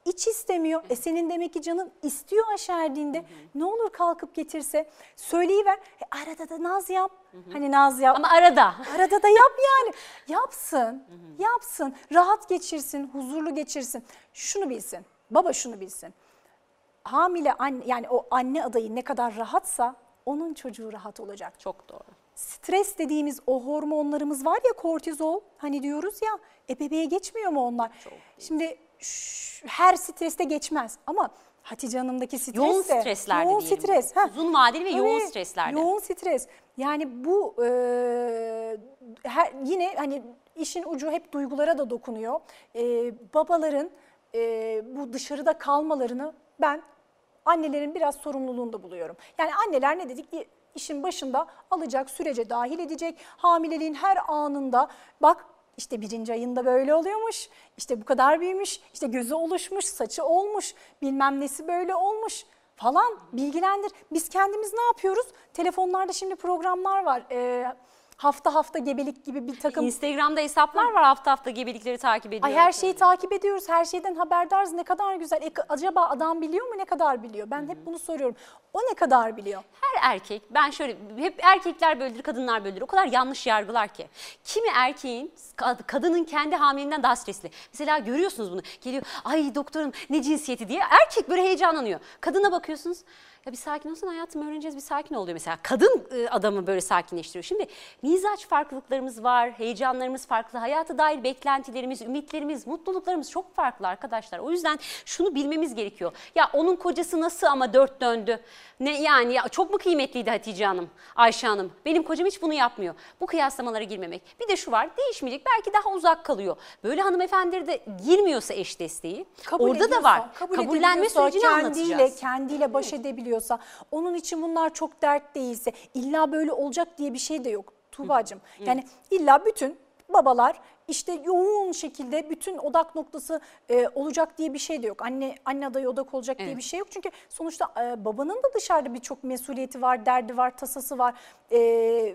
İç istemiyor. E senin demek ki canın istiyor aşerdiğinde. Ne olur kalkıp getirse. Söyleyiver. E arada da naz yap. Hani naz yap. Ama arada. Arada da yap yani. Yapsın. Yapsın. Rahat geçirsin. Huzurlu geçirsin. Şunu bilsin. Baba şunu bilsin. Hamile anne yani o anne adayı ne kadar rahatsa onun çocuğu rahat olacak. Çok doğru. Stres dediğimiz o hormonlarımız var ya kortizol hani diyoruz ya e bebeğe geçmiyor mu onlar? Şimdi ş- her streste geçmez ama Hatice Hanım'daki stres Yoğun de- streslerde yoğun diyelim. stres. heh. Uzun vadeli ve yoğun streslerde. Yoğun stres. Yani bu e, her, yine hani işin ucu hep duygulara da dokunuyor. E, babaların e, bu dışarıda kalmalarını ben annelerin biraz sorumluluğunda buluyorum. Yani anneler ne dedik? İşin başında alacak, sürece dahil edecek. Hamileliğin her anında bak işte birinci ayında böyle oluyormuş, işte bu kadar büyümüş, işte gözü oluşmuş, saçı olmuş, bilmem nesi böyle olmuş falan bilgilendir. Biz kendimiz ne yapıyoruz? Telefonlarda şimdi programlar var. Ee, hafta hafta gebelik gibi bir takım Instagram'da hesaplar var hafta hafta gebelikleri takip ediyor. Ay her şeyi takip ediyoruz, her şeyden haberdarız. Ne kadar güzel. E, acaba adam biliyor mu ne kadar biliyor? Ben hep bunu soruyorum. O ne kadar biliyor? Her erkek ben şöyle hep erkekler böyledir kadınlar böyledir o kadar yanlış yargılar ki. Kimi erkeğin kad- kadının kendi hamileliğinden daha stresli. Mesela görüyorsunuz bunu geliyor ay doktorum ne cinsiyeti diye erkek böyle heyecanlanıyor. Kadına bakıyorsunuz ya bir sakin olsun hayatım öğreneceğiz bir sakin oluyor mesela. Kadın e, adamı böyle sakinleştiriyor. Şimdi mizaç farklılıklarımız var, heyecanlarımız farklı, hayata dair beklentilerimiz, ümitlerimiz, mutluluklarımız çok farklı arkadaşlar. O yüzden şunu bilmemiz gerekiyor. Ya onun kocası nasıl ama dört döndü. Ne yani ya çok mu kıymetliydi Hatice Hanım, Ayşe Hanım? Benim kocam hiç bunu yapmıyor. Bu kıyaslamalara girmemek. Bir de şu var değişmeyecek belki daha uzak kalıyor. Böyle hanımefendileri de girmiyorsa eş desteği Kabul orada da var. kabul Kabullenme sürecini kendiyle, anlatacağız. Kendiyle baş edebiliyorsa, onun için bunlar çok dert değilse, illa böyle olacak diye bir şey de yok Tuğba'cığım. Yani illa bütün babalar işte yoğun şekilde bütün odak noktası e, olacak diye bir şey de yok. Anne anne adayı odak olacak diye Evet. bir şey yok. Çünkü sonuçta e, babanın da dışarıda birçok mesuliyeti var, derdi var, tasası var. E,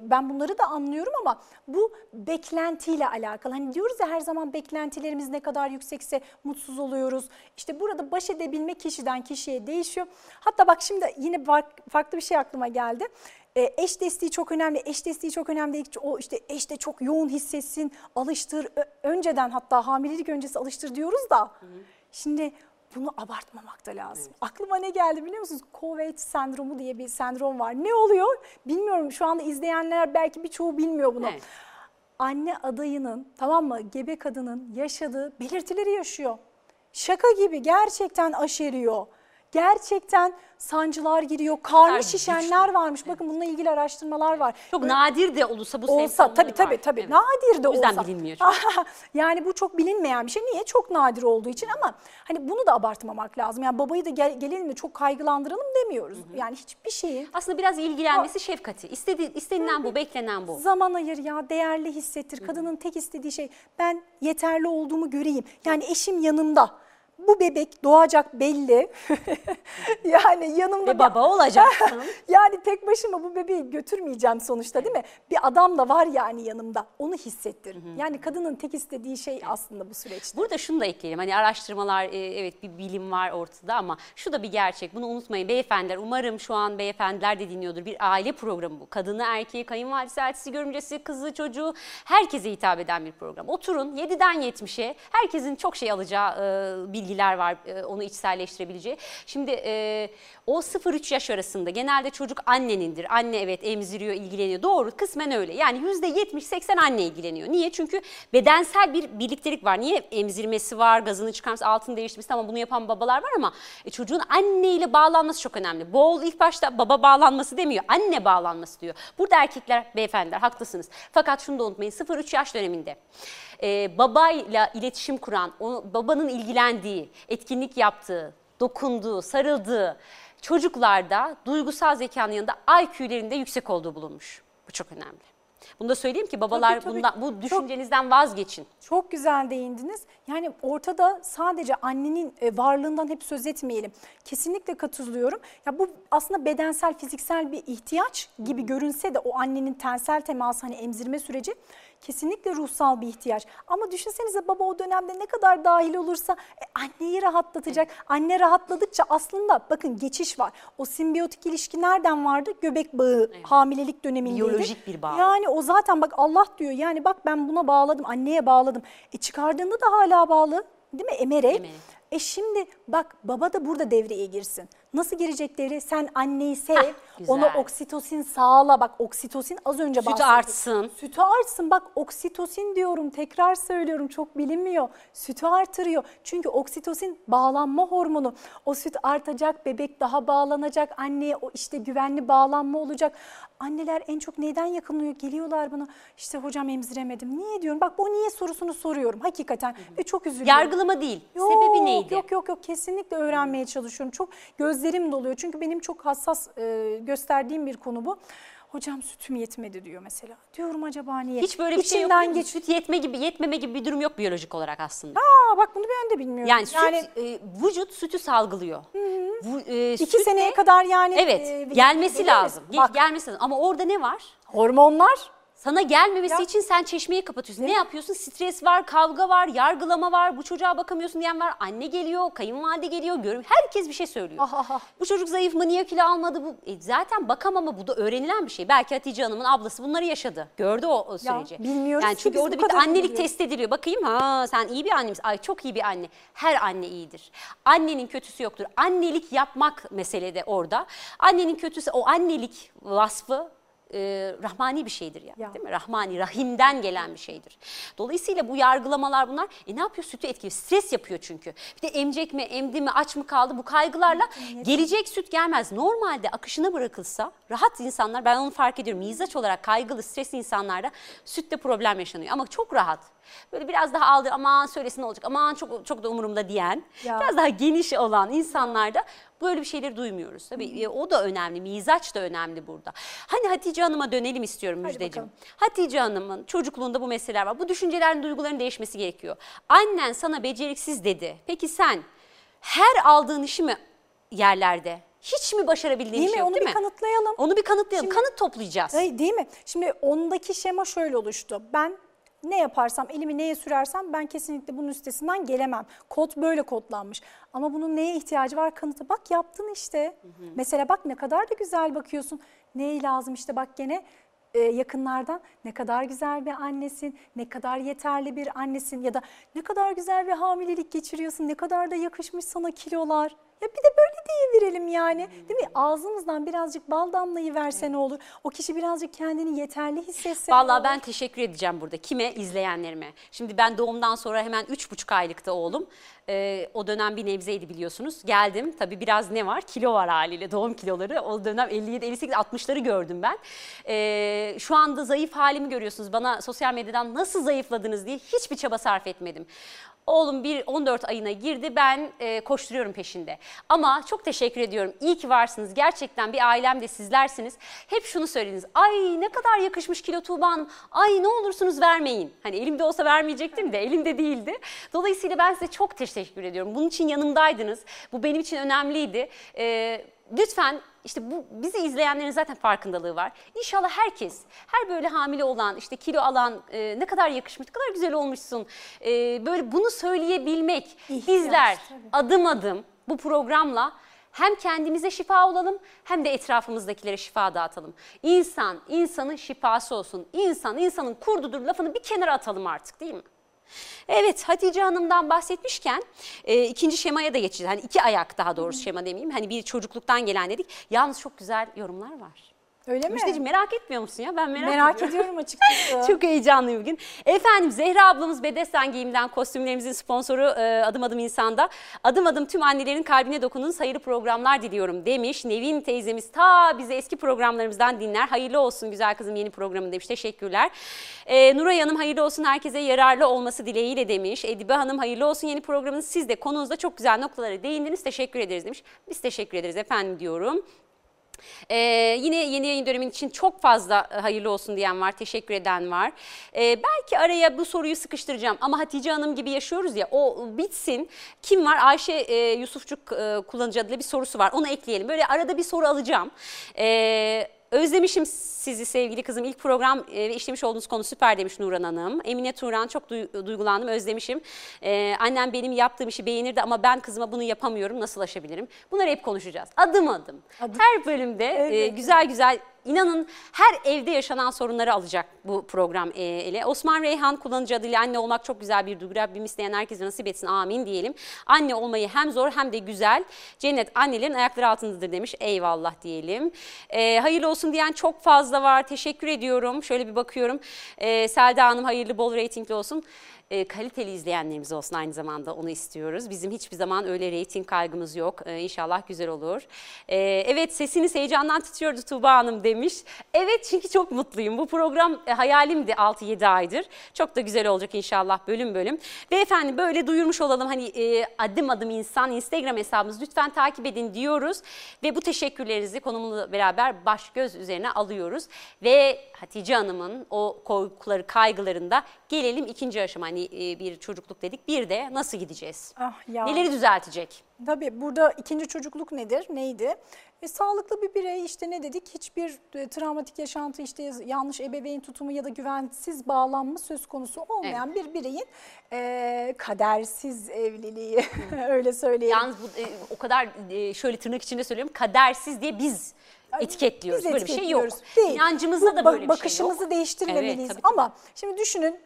ben bunları da anlıyorum ama bu beklentiyle alakalı. Hani diyoruz ya her zaman beklentilerimiz ne kadar yüksekse mutsuz oluyoruz. İşte burada baş edebilme kişiden kişiye değişiyor. Hatta bak şimdi yine fark- farklı bir şey aklıma geldi. E, eş desteği çok önemli. Eş desteği çok önemli. O işte eşte çok yoğun hissetsin, alıştır. Önceden hatta hamilelik öncesi alıştır diyoruz da. Şimdi bunu abartmamak da lazım. Aklıma ne geldi biliyor musunuz? Covid sendromu diye bir sendrom var. Ne oluyor? Bilmiyorum. Şu anda izleyenler belki birçoğu bilmiyor bunu. Evet. Anne adayının tamam mı gebe kadının yaşadığı belirtileri yaşıyor. Şaka gibi gerçekten aşeriyor. Gerçekten sancılar giriyor, karnı güçlü. şişenler varmış. Bakın bununla ilgili araştırmalar var. Çok Böyle- nadir de olursa bu olsa tabii tabii var. tabii Evet. nadir de O yüzden olsa. bilinmiyor yani bu çok bilinmeyen bir şey. Niye? Çok nadir olduğu için ama hani bunu da abartmamak lazım. Yani babayı da gel, gelelim de çok kaygılandıralım demiyoruz. Yani hiçbir şeyin Aslında biraz ilgilenmesi şefkati. İstedi, istenilen bu, beklenen bu. Zaman ayır ya, değerli hissettir. Kadının tek istediği şey ben yeterli olduğumu göreyim. Yani eşim yanımda. Bu bebek doğacak belli. yani yanımda Ve baba olacaksın. yani tek başıma bu bebeği götürmeyeceğim sonuçta değil mi? Bir adam da var yani yanımda. Onu hissettir. Yani kadının tek istediği şey aslında bu süreçte. Burada şunu da ekleyelim. Hani araştırmalar e, evet bir bilim var ortada ama şu da bir gerçek. Bunu unutmayın beyefendiler. Umarım şu an beyefendiler de dinliyordur. Bir aile programı bu. Kadını, erkeği, kayınvalidesi, eltisi, görümcesi, kızı, çocuğu herkese hitap eden bir program. Oturun 7'den 70'e herkesin çok şey alacağı e, bir bilgiler var e, onu içselleştirebileceği. Şimdi e, o 0-3 yaş arasında genelde çocuk annenindir. Anne evet emziriyor, ilgileniyor. Doğru kısmen öyle. Yani %70-80 anne ilgileniyor. Niye? Çünkü bedensel bir birliktelik var. Niye? Emzirmesi var, gazını çıkarması, altını değiştirmesi tamam bunu yapan babalar var ama e, çocuğun anneyle bağlanması çok önemli. Boğul ilk başta baba bağlanması demiyor, anne bağlanması diyor. Burada erkekler, beyefendiler haklısınız. Fakat şunu da unutmayın 0-3 yaş döneminde e, babayla iletişim kuran, o, babanın ilgilendiği, etkinlik yaptığı, dokunduğu, sarıldığı çocuklarda duygusal zekanın yanında IQ'lerinde yüksek olduğu bulunmuş. Bu çok önemli. Bunu da söyleyeyim ki babalar Tabii, tabii. bundan, bu düşüncenizden vazgeçin. Çok güzel değindiniz. Yani ortada sadece annenin e, varlığından hep söz etmeyelim. Kesinlikle katılıyorum. Ya bu aslında bedensel, fiziksel bir ihtiyaç gibi görünse de o annenin tensel teması hani emzirme süreci kesinlikle ruhsal bir ihtiyaç. Ama düşünsenize baba o dönemde ne kadar dahil olursa e, anneyi rahatlatacak. Anne rahatladıkça aslında bakın geçiş var. O simbiyotik ilişki nereden vardı? Göbek bağı hamilelik dönemindeydi. Biyolojik bir bağ. Yani o zaten bak Allah diyor yani bak ben buna bağladım anneye bağladım. E çıkardığında da hala bağlı değil mi emerek. Emerek. E şimdi bak baba da burada devreye girsin. Nasıl girecek devreye? Sen anneyi sev, güzel. ona oksitosin sağla. Bak oksitosin az önce Sütü bahsettik. artsın. Sütü artsın. Bak oksitosin diyorum tekrar söylüyorum çok bilinmiyor. Sütü artırıyor. Çünkü oksitosin bağlanma hormonu. O süt artacak, bebek daha bağlanacak, anneye o işte güvenli bağlanma olacak. Anneler en çok neyden yakınıyor? Geliyorlar bana işte hocam emziremedim. Niye diyorum? Bak bu niye sorusunu soruyorum hakikaten ve çok üzülüyorum. Yargılama değil. Sebebi neydi? Yok yok yok kesinlikle öğrenmeye çalışıyorum. Çok gözlerim doluyor. Çünkü benim çok hassas e, gösterdiğim bir konu bu. Hocam sütüm yetmedi diyor mesela. Diyorum acaba niye? Hiç böyle bir şey yok. İçinden değil mi? geç- Süt yetme gibi, yetmeme gibi bir durum yok biyolojik olarak aslında. Aa bak bunu ben de bilmiyorum. Yani, süt, e, vücut sütü salgılıyor. Bu, e, iki seneye de- kadar yani. Evet, e, gelmesi lazım. Ge- gelmesi lazım. Ama orada ne var? hormonlar Sana gelmemesi Ya. için sen çeşmeyi kapatıyorsun. Ne yapıyorsun? Stres var, kavga var, yargılama var, bu çocuğa bakamıyorsun diyen var. Anne geliyor, kayınvalide geliyor, görüm. Herkes bir şey söylüyor. Ah, ah, ah. Bu çocuk zayıf mı, niye kilo almadı? Bu e, zaten bakamama bu da öğrenilen bir şey. Belki Hatice Hanım'ın ablası bunları yaşadı. Gördü o, o süreci. bilmiyoruz Yani çünkü orada bir annelik biliyoruz. test ediliyor. Bakayım ha sen iyi bir anne misin? Ay çok iyi bir anne. Her anne iyidir. Annenin kötüsü yoktur. Annelik yapmak meselede orada. Annenin kötüsü o annelik vasfı e, rahmani bir şeydir ya, Ya. değil mi? Rahmani, rahimden gelen bir şeydir. Dolayısıyla bu yargılamalar bunlar e ne yapıyor? Sütü etkiliyor. Stres yapıyor çünkü. Bir de emecek mi, emdi mi, aç mı kaldı bu kaygılarla gelecek süt gelmez. Normalde akışına bırakılsa rahat insanlar ben onu fark ediyorum. Mizaç olarak kaygılı, stresli insanlarda sütte problem yaşanıyor ama çok rahat. Böyle biraz daha aldı aman söylesin olacak aman çok çok da umurumda diyen Ya. biraz daha geniş olan insanlarda böyle bir şeyleri duymuyoruz. Tabii e, o da önemli, mizaç da önemli burada. Hani Hatice Hanım'a dönelim istiyorum Müjdeciğim. Hatice Hanım'ın çocukluğunda bu meseleler var. Bu düşüncelerin, duyguların değişmesi gerekiyor. Annen sana beceriksiz dedi. Peki sen her aldığın işi mi yerlerde? Hiç mi başarabildiğin değil şey mi? yok Onu değil bir mi? kanıtlayalım. Onu bir kanıtlayalım. Şimdi- Kanıt toplayacağız. Ay, değil mi? Şimdi ondaki şema şöyle oluştu. Ben ne yaparsam, elimi neye sürersem ben kesinlikle bunun üstesinden gelemem. Kod böyle kodlanmış. Ama bunun neye ihtiyacı var kanıtı. Bak yaptın işte. Mesela bak ne kadar da güzel bakıyorsun. Neye lazım işte bak gene e, yakınlardan ne kadar güzel bir annesin, ne kadar yeterli bir annesin ya da ne kadar güzel bir hamilelik geçiriyorsun, ne kadar da yakışmış sana kilolar. Ya bir de böyle diyeverelim yani. Değil mi? Ağzımızdan birazcık bal damlayı verse ne olur? O kişi birazcık kendini yeterli hissetse Vallahi ben teşekkür edeceğim burada. Kime? İzleyenlerime. Şimdi ben doğumdan sonra hemen üç buçuk aylıkta oğlum. Ee, o dönem bir nebzeydi biliyorsunuz. Geldim tabii biraz ne var? Kilo var haliyle doğum kiloları. O dönem 57, 58, 60'ları gördüm ben. Ee, şu anda zayıf halimi görüyorsunuz. Bana sosyal medyadan nasıl zayıfladınız diye hiçbir çaba sarf etmedim. Oğlum bir 14 ayına girdi ben e, koşturuyorum peşinde. Ama çok teşekkür ediyorum. İyi ki varsınız. Gerçekten bir ailem de sizlersiniz. Hep şunu söylediniz. Ay ne kadar yakışmış kilo Tuğba Hanım. Ay ne olursunuz vermeyin. Hani elimde olsa vermeyecektim de elimde değildi. Dolayısıyla ben size çok teşekkür ediyorum. Bunun için yanımdaydınız. Bu benim için önemliydi. Ee, lütfen işte bu bizi izleyenlerin zaten farkındalığı var. İnşallah herkes, her böyle hamile olan, işte kilo alan, e, ne kadar yakışmış, ne kadar güzel olmuşsun. e, böyle bunu söyleyebilmek, İhtiyaç, bizler tabii. adım adım bu programla hem kendimize şifa olalım hem de etrafımızdakilere şifa dağıtalım. İnsan, insanın şifası olsun. İnsan, insanın kurdudur lafını bir kenara atalım artık değil mi? Evet Hatice Hanım'dan bahsetmişken e, ikinci şemaya da geçeceğiz. Hani iki ayak daha doğrusu şema demeyeyim. Hani bir çocukluktan gelen dedik. Yalnız çok güzel yorumlar var. Öyle mi? Müjdeciğim merak etmiyor musun ya? Ben merak, Merak ediyorum. ediyorum açıkçası. Çok heyecanlıyım bugün. Efendim Zehra ablamız Bedesten Giyim'den kostümlerimizin sponsoru e, Adım Adım İnsan'da. Adım adım tüm annelerin kalbine dokunun hayırlı programlar diliyorum demiş. Nevin teyzemiz ta bize eski programlarımızdan dinler. Hayırlı olsun güzel kızım yeni programın demiş. Teşekkürler. E, Nuray Hanım hayırlı olsun herkese yararlı olması dileğiyle demiş. Edibe Hanım hayırlı olsun yeni programınız. Siz de konunuzda çok güzel noktalara değindiniz. Teşekkür ederiz demiş. Biz teşekkür ederiz efendim diyorum. Ee, yine yeni yayın dönemin için çok fazla e, hayırlı olsun diyen var, teşekkür eden var. Ee, belki araya bu soruyu sıkıştıracağım ama Hatice Hanım gibi yaşıyoruz ya o bitsin. Kim var? Ayşe e, Yusufçuk e, kullanıcı adıyla bir sorusu var onu ekleyelim. Böyle arada bir soru alacağım. Ee, Özlemişim sizi sevgili kızım. İlk program e, ve işlemiş olduğunuz konu süper demiş Nurhan Hanım. Emine Turan çok duy- duygulandım, özlemişim. Ee, annem benim yaptığım işi beğenirdi ama ben kızıma bunu yapamıyorum. Nasıl aşabilirim? Bunları hep konuşacağız. Adım adım. Adım. Her bölümde e, Evet. güzel güzel İnanın her evde yaşanan sorunları alacak bu program e, ele. Osman Reyhan kullanıcı adıyla anne olmak çok güzel bir duygu. Rabbim isteyen herkese nasip etsin amin diyelim. Anne olmayı hem zor hem de güzel. Cennet annelerin ayakları altındadır demiş. Eyvallah diyelim. E, hayırlı olsun diyen çok fazla var. Teşekkür ediyorum. Şöyle bir bakıyorum. E, Selda Hanım hayırlı bol reytingli olsun. E, kaliteli izleyenlerimiz olsun aynı zamanda onu istiyoruz. Bizim hiçbir zaman öyle reyting kaygımız yok. E, inşallah güzel olur. E, evet sesiniz heyecandan titriyordu Tuğba Hanım demiş. Evet çünkü çok mutluyum. Bu program e, hayalimdi 6-7 aydır. Çok da güzel olacak inşallah bölüm bölüm. Ve efendim böyle duyurmuş olalım hani e, adım adım insan Instagram hesabımız lütfen takip edin diyoruz. Ve bu teşekkürlerinizi konumla beraber baş göz üzerine alıyoruz. Ve Hatice Hanım'ın o korkuları kaygılarında gelelim ikinci aşama hani e, bir çocukluk dedik. Bir de nasıl gideceğiz? Ah ya. Neleri düzeltecek? Tabii burada ikinci çocukluk nedir? Neydi? E, sağlıklı bir birey işte ne dedik? Hiçbir e, travmatik yaşantı işte yanlış ebeveyn tutumu ya da güvensiz bağlanma söz konusu olmayan bir bireyin e, kadersiz evliliği öyle söyleyelim. Yalnız bu e, o kadar e, şöyle tırnak içinde söylüyorum kadersiz diye biz etiketliyoruz. Biz böyle bir şey yok. Değil. İnancımızda Bu da böyle bir şey yok. Bakışımızı değiştirmemeliyiz. Evet, tabii, tabii. Ama şimdi düşünün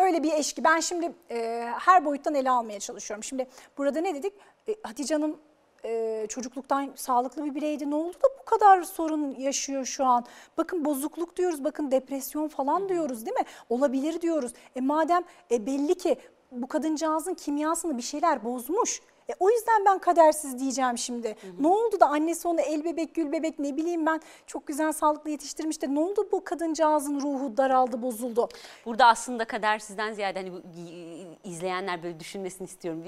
öyle bir eşki. Ben şimdi e, her boyuttan ele almaya çalışıyorum. Şimdi burada ne dedik? E, Hatice Hanım e, çocukluktan sağlıklı bir bireydi. Ne oldu da bu kadar sorun yaşıyor şu an? Bakın bozukluk diyoruz, bakın depresyon falan diyoruz değil mi? Olabilir diyoruz. E madem e, belli ki bu kadıncağızın kimyasını bir şeyler bozmuş. E, o yüzden ben kadersiz diyeceğim şimdi. Ne oldu da annesi onu el bebek gül bebek ne bileyim ben çok güzel sağlıklı yetiştirmiş de ne oldu bu kadıncağızın ruhu daraldı bozuldu. Burada aslında kadersizden ziyade hani bu izleyenler böyle düşünmesini istiyorum.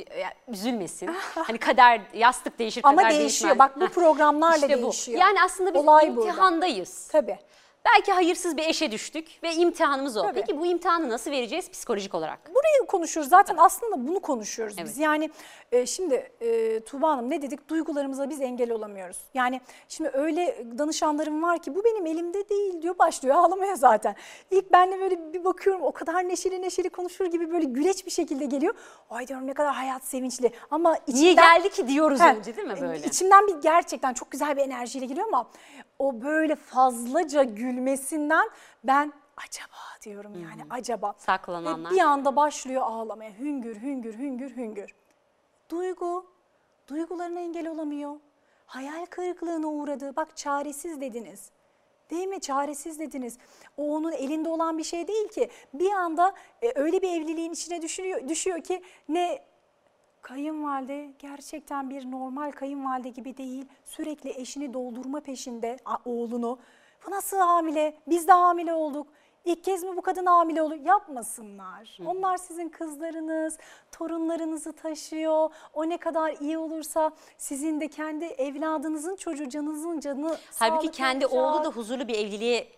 Üzülmesin. hani kader yastık değişir Ama kader değişiyor. değişmez. Bak bu programlarla işte bu. değişiyor. Yani aslında biz Olay burada. imtihandayız. Tabii. Belki hayırsız bir eşe düştük ve imtihanımız o. Tabii. Peki bu imtihanı nasıl vereceğiz psikolojik olarak? Burayı konuşuyoruz. Zaten aslında bunu konuşuyoruz Evet. biz. Yani e, şimdi e, Tuğba Hanım ne dedik? Duygularımıza biz engel olamıyoruz. Yani şimdi öyle danışanlarım var ki bu benim elimde değil diyor. Başlıyor ağlamaya zaten. İlk benle böyle bir bakıyorum o kadar neşeli neşeli konuşur gibi böyle güleç bir şekilde geliyor. Ay diyorum ne kadar hayat sevinçli. Ama içimden... Niye geldi ki diyoruz He, önce değil mi böyle? İçimden bir gerçekten çok güzel bir enerjiyle geliyor ama o böyle fazlaca gülmesinden ben acaba diyorum yani acaba. Saklananlar. Ve bir anda başlıyor ağlamaya hüngür hüngür hüngür hüngür. Duygu, duygularına engel olamıyor. Hayal kırıklığına uğradı. Bak çaresiz dediniz. Değil mi? Çaresiz dediniz. O onun elinde olan bir şey değil ki. Bir anda e, öyle bir evliliğin içine düşüyor, düşüyor ki ne kayınvalide gerçekten bir normal kayınvalide gibi değil. Sürekli eşini doldurma peşinde oğlunu. Bu nasıl hamile? Biz de hamile olduk. İlk kez mi bu kadın hamile olur? Yapmasınlar. Onlar sizin kızlarınız, torunlarınızı taşıyor. O ne kadar iyi olursa sizin de kendi evladınızın çocuğu, canınızın canı Halbuki kendi olacak. oğlu da huzurlu bir evliliğe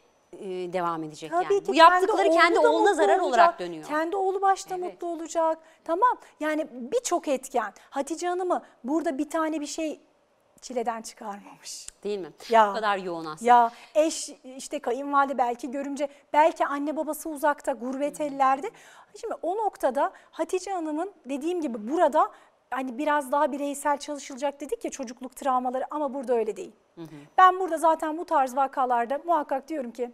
devam edecek Tabii yani. ki Bu yaptıkları kendi da oğluna zarar olacak. olarak dönüyor. Kendi oğlu başta Evet. mutlu olacak. Tamam yani birçok etken. Hatice Hanım'ı burada bir tane bir şey çileden çıkarmamış. Değil mi? Ya. Bu kadar yoğun aslında. Ya eş işte kayınvalide belki görümce belki anne babası uzakta gurbet ellerde. Şimdi o noktada Hatice Hanım'ın dediğim gibi burada hani biraz daha bireysel çalışılacak dedik ya çocukluk travmaları ama burada öyle değil. Ben burada zaten bu tarz vakalarda muhakkak diyorum ki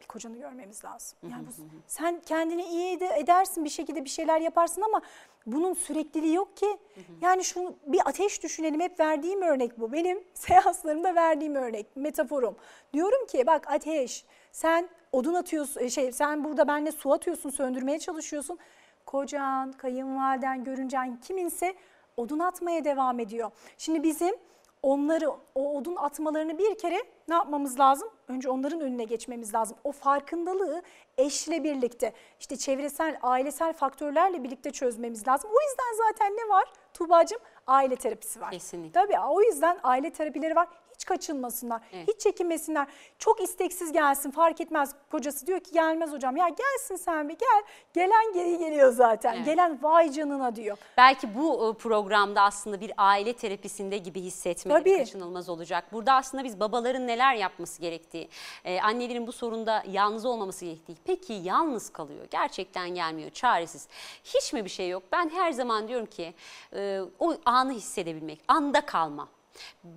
bir kocanı görmemiz lazım. Yani bu, sen kendini iyi de edersin bir şekilde bir şeyler yaparsın ama bunun sürekliliği yok ki. Yani şunu bir ateş düşünelim hep verdiğim örnek bu. Benim seanslarımda verdiğim örnek, metaforum. Diyorum ki bak ateş sen odun atıyorsun şey sen burada benimle su atıyorsun söndürmeye çalışıyorsun. Kocan, kayınvaliden, görüncen kiminse odun atmaya devam ediyor. Şimdi bizim onları o odun atmalarını bir kere ne yapmamız lazım? Önce onların önüne geçmemiz lazım. O farkındalığı eşle birlikte işte çevresel, ailesel faktörlerle birlikte çözmemiz lazım. O yüzden zaten ne var Tuğba'cığım? Aile terapisi var. Kesinlikle. Tabii o yüzden aile terapileri var. Hiç kaçınmasınlar, Evet. hiç çekinmesinler. Çok isteksiz gelsin fark etmez. Kocası diyor ki gelmez hocam. Ya gelsin sen bir gel. Gelen geri geliyor zaten. Evet. Gelen vay canına diyor. Belki bu e, programda aslında bir aile terapisinde gibi hissetmeleri Tabii. kaçınılmaz olacak. Burada aslında biz babaların neler yapması gerektiği, e, annelerin bu sorunda yalnız olmaması gerektiği. Peki yalnız kalıyor, gerçekten gelmiyor, çaresiz. Hiç mi bir şey yok? Ben her zaman diyorum ki e, o anı hissedebilmek, anda kalma.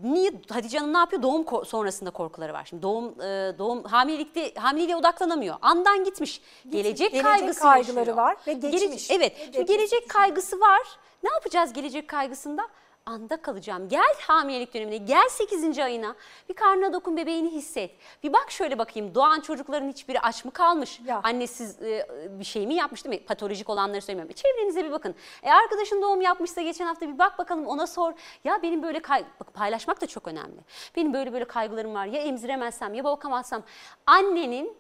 Niye Hatice Hanım ne yapıyor? Doğum sonrasında korkuları var. Şimdi doğum e, doğum hamilelikte hamileliğe odaklanamıyor. Andan gitmiş. Gelecek, Gelecek kaygısı kaygıları yaşıyor. var ve geçmiş. evet. Ve Şimdi depresif gelecek kaygısı var. Ne yapacağız gelecek kaygısında? Anda kalacağım. Gel hamilelik dönemine, gel 8. ayına. Bir karnına dokun, bebeğini hisset. Bir bak şöyle bakayım. Doğan çocukların hiçbiri aç mı kalmış? Ya. Annesiz e, bir şey mi yapmış değil mi? Patolojik olanları söylemiyorum. Çevrenize bir bakın. E, arkadaşın doğum yapmışsa geçen hafta bir bak bakalım ona sor. Ya benim böyle kay bak, paylaşmak da çok önemli. Benim böyle böyle kaygılarım var. Ya emziremezsem ya bakamazsam. Annenin e,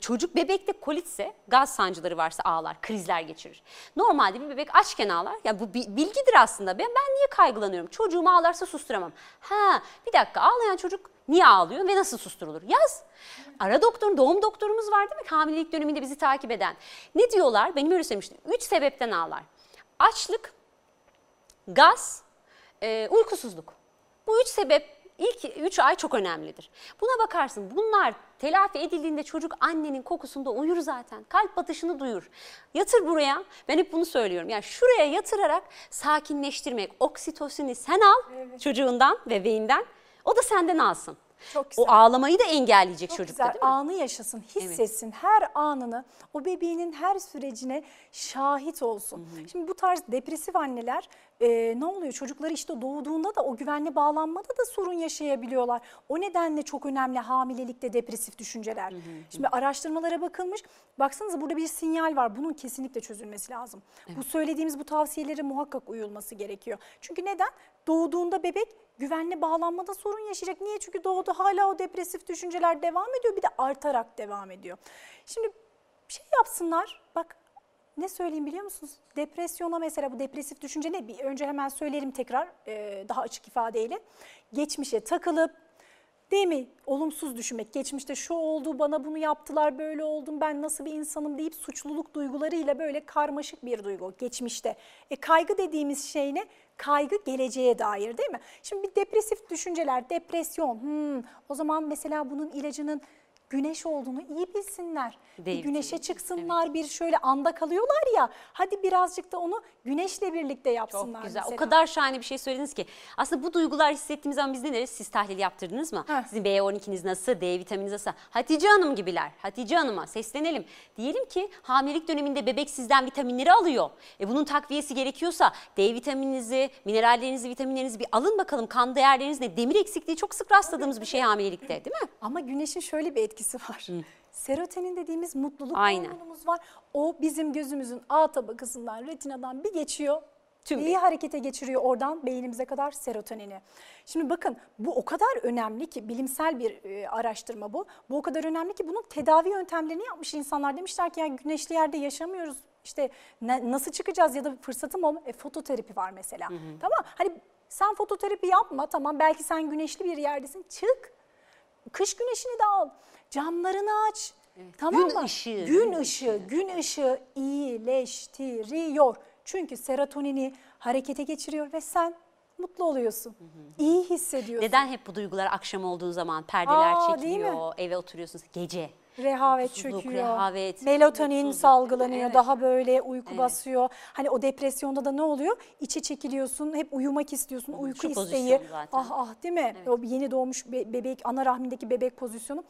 çocuk bebekte kolitse gaz sancıları varsa ağlar, krizler geçirir. Normalde bir bebek açken ağlar. Ya bu bi- bilgidir aslında. Ben ben niye kaygılanıyorum? Çocuğum ağlarsa susturamam. Ha, bir dakika ağlayan çocuk niye ağlıyor ve nasıl susturulur? Yaz. Ara doktor, doğum doktorumuz var değil mi? Hamilelik döneminde bizi takip eden. Ne diyorlar? Benim öyle söylemiştim. Üç sebepten ağlar. Açlık, gaz, e, uykusuzluk. Bu üç sebep ilk üç ay çok önemlidir. Buna bakarsın bunlar telafi edildiğinde çocuk annenin kokusunda uyur zaten. Kalp atışını duyur. Yatır buraya. Ben hep bunu söylüyorum. Yani şuraya yatırarak sakinleştirmek. Oksitosini sen al çocuğundan, bebeğinden. O da senden alsın. Çok güzel. O ağlamayı da engelleyecek Çok çocukta güzel değil mi? anı yaşasın, hissetsin. Her anını, o bebeğinin her sürecine şahit olsun. Şimdi bu tarz depresif anneler e, ne oluyor? Çocukları işte doğduğunda da o güvenli bağlanmada da sorun yaşayabiliyorlar. O nedenle çok önemli hamilelikte depresif düşünceler. Şimdi araştırmalara bakılmış. Baksanıza burada bir sinyal var. Bunun kesinlikle çözülmesi lazım. Bu söylediğimiz bu tavsiyelere muhakkak uyulması gerekiyor. Çünkü neden? Doğduğunda bebek güvenli bağlanmada sorun yaşayacak. Niye? Çünkü doğdu hala o depresif düşünceler devam ediyor. Bir de artarak devam ediyor. Şimdi şey yapsınlar. Bak ne söyleyeyim biliyor musunuz? Depresyona mesela bu depresif düşünce ne? Bir önce hemen söyleyelim tekrar e, daha açık ifadeyle. Geçmişe takılıp değil mi? Olumsuz düşünmek. Geçmişte şu oldu, bana bunu yaptılar, böyle oldum, ben nasıl bir insanım deyip suçluluk duygularıyla böyle karmaşık bir duygu geçmişte. E kaygı dediğimiz şey ne? Kaygı geleceğe dair değil mi? Şimdi bir depresif düşünceler, depresyon. Hmm, o zaman mesela bunun ilacının güneş olduğunu iyi bilsinler. Bir Değil. güneşe çıksınlar, bir şöyle anda kalıyorlar ya. Hadi birazcık da onu güneşle birlikte yapsınlar. Çok güzel. O mesela. kadar şahane bir şey söylediniz ki. Aslında bu duygular hissettiğimiz zaman biz ne deriz? Siz tahlil yaptırdınız mı? Heh. Sizin B12'niz nasıl? D vitamininiz nasıl? Hatice Hanım gibiler. Hatice Hanım'a seslenelim. Diyelim ki hamilelik döneminde bebek sizden vitaminleri alıyor. E bunun takviyesi gerekiyorsa D vitamininizi, minerallerinizi, vitaminlerinizi bir alın bakalım. Kan değerleriniz ne? Demir eksikliği çok sık rastladığımız bir şey hamilelikte değil mi? Ama güneşin şöyle bir etkisi var. Serotonin dediğimiz mutluluk Aynen. hormonumuz var. O bizim gözümüzün A tabakasından, retinadan bir geçiyor. Tüm Neyi harekete geçiriyor oradan beynimize kadar serotonini. Şimdi bakın bu o kadar önemli ki bilimsel bir e, araştırma bu. Bu o kadar önemli ki bunun tedavi yöntemlerini yapmış insanlar. Demişler ki ya güneşli yerde yaşamıyoruz. İşte ne- nasıl çıkacağız ya da fırsatım o. E, fototerapi var mesela. Tamam hani sen fototerapi yapma tamam belki sen güneşli bir yerdesin çık. Kış güneşini de al. Camlarını aç. Tamam Gün mı? ışığı, Gün gün ışığı, gün ışığı iyileştiriyor. Çünkü serotonini harekete geçiriyor ve sen mutlu oluyorsun. İyi hissediyorsun. Neden hep bu duygular akşam olduğu zaman perdeler Aa, çekiliyor, eve oturuyorsunuz gece. Rehavet Mutsuzluk, çöküyor. rehavet, melatonin salgılanıyor. Evet. Daha böyle uyku Evet. basıyor. Hani o depresyonda da ne oluyor? İçe çekiliyorsun. Hep uyumak istiyorsun. Uyku şu isteği. zaten. Ah ah değil mi? O yeni doğmuş be- bebek ana rahmindeki bebek pozisyonu.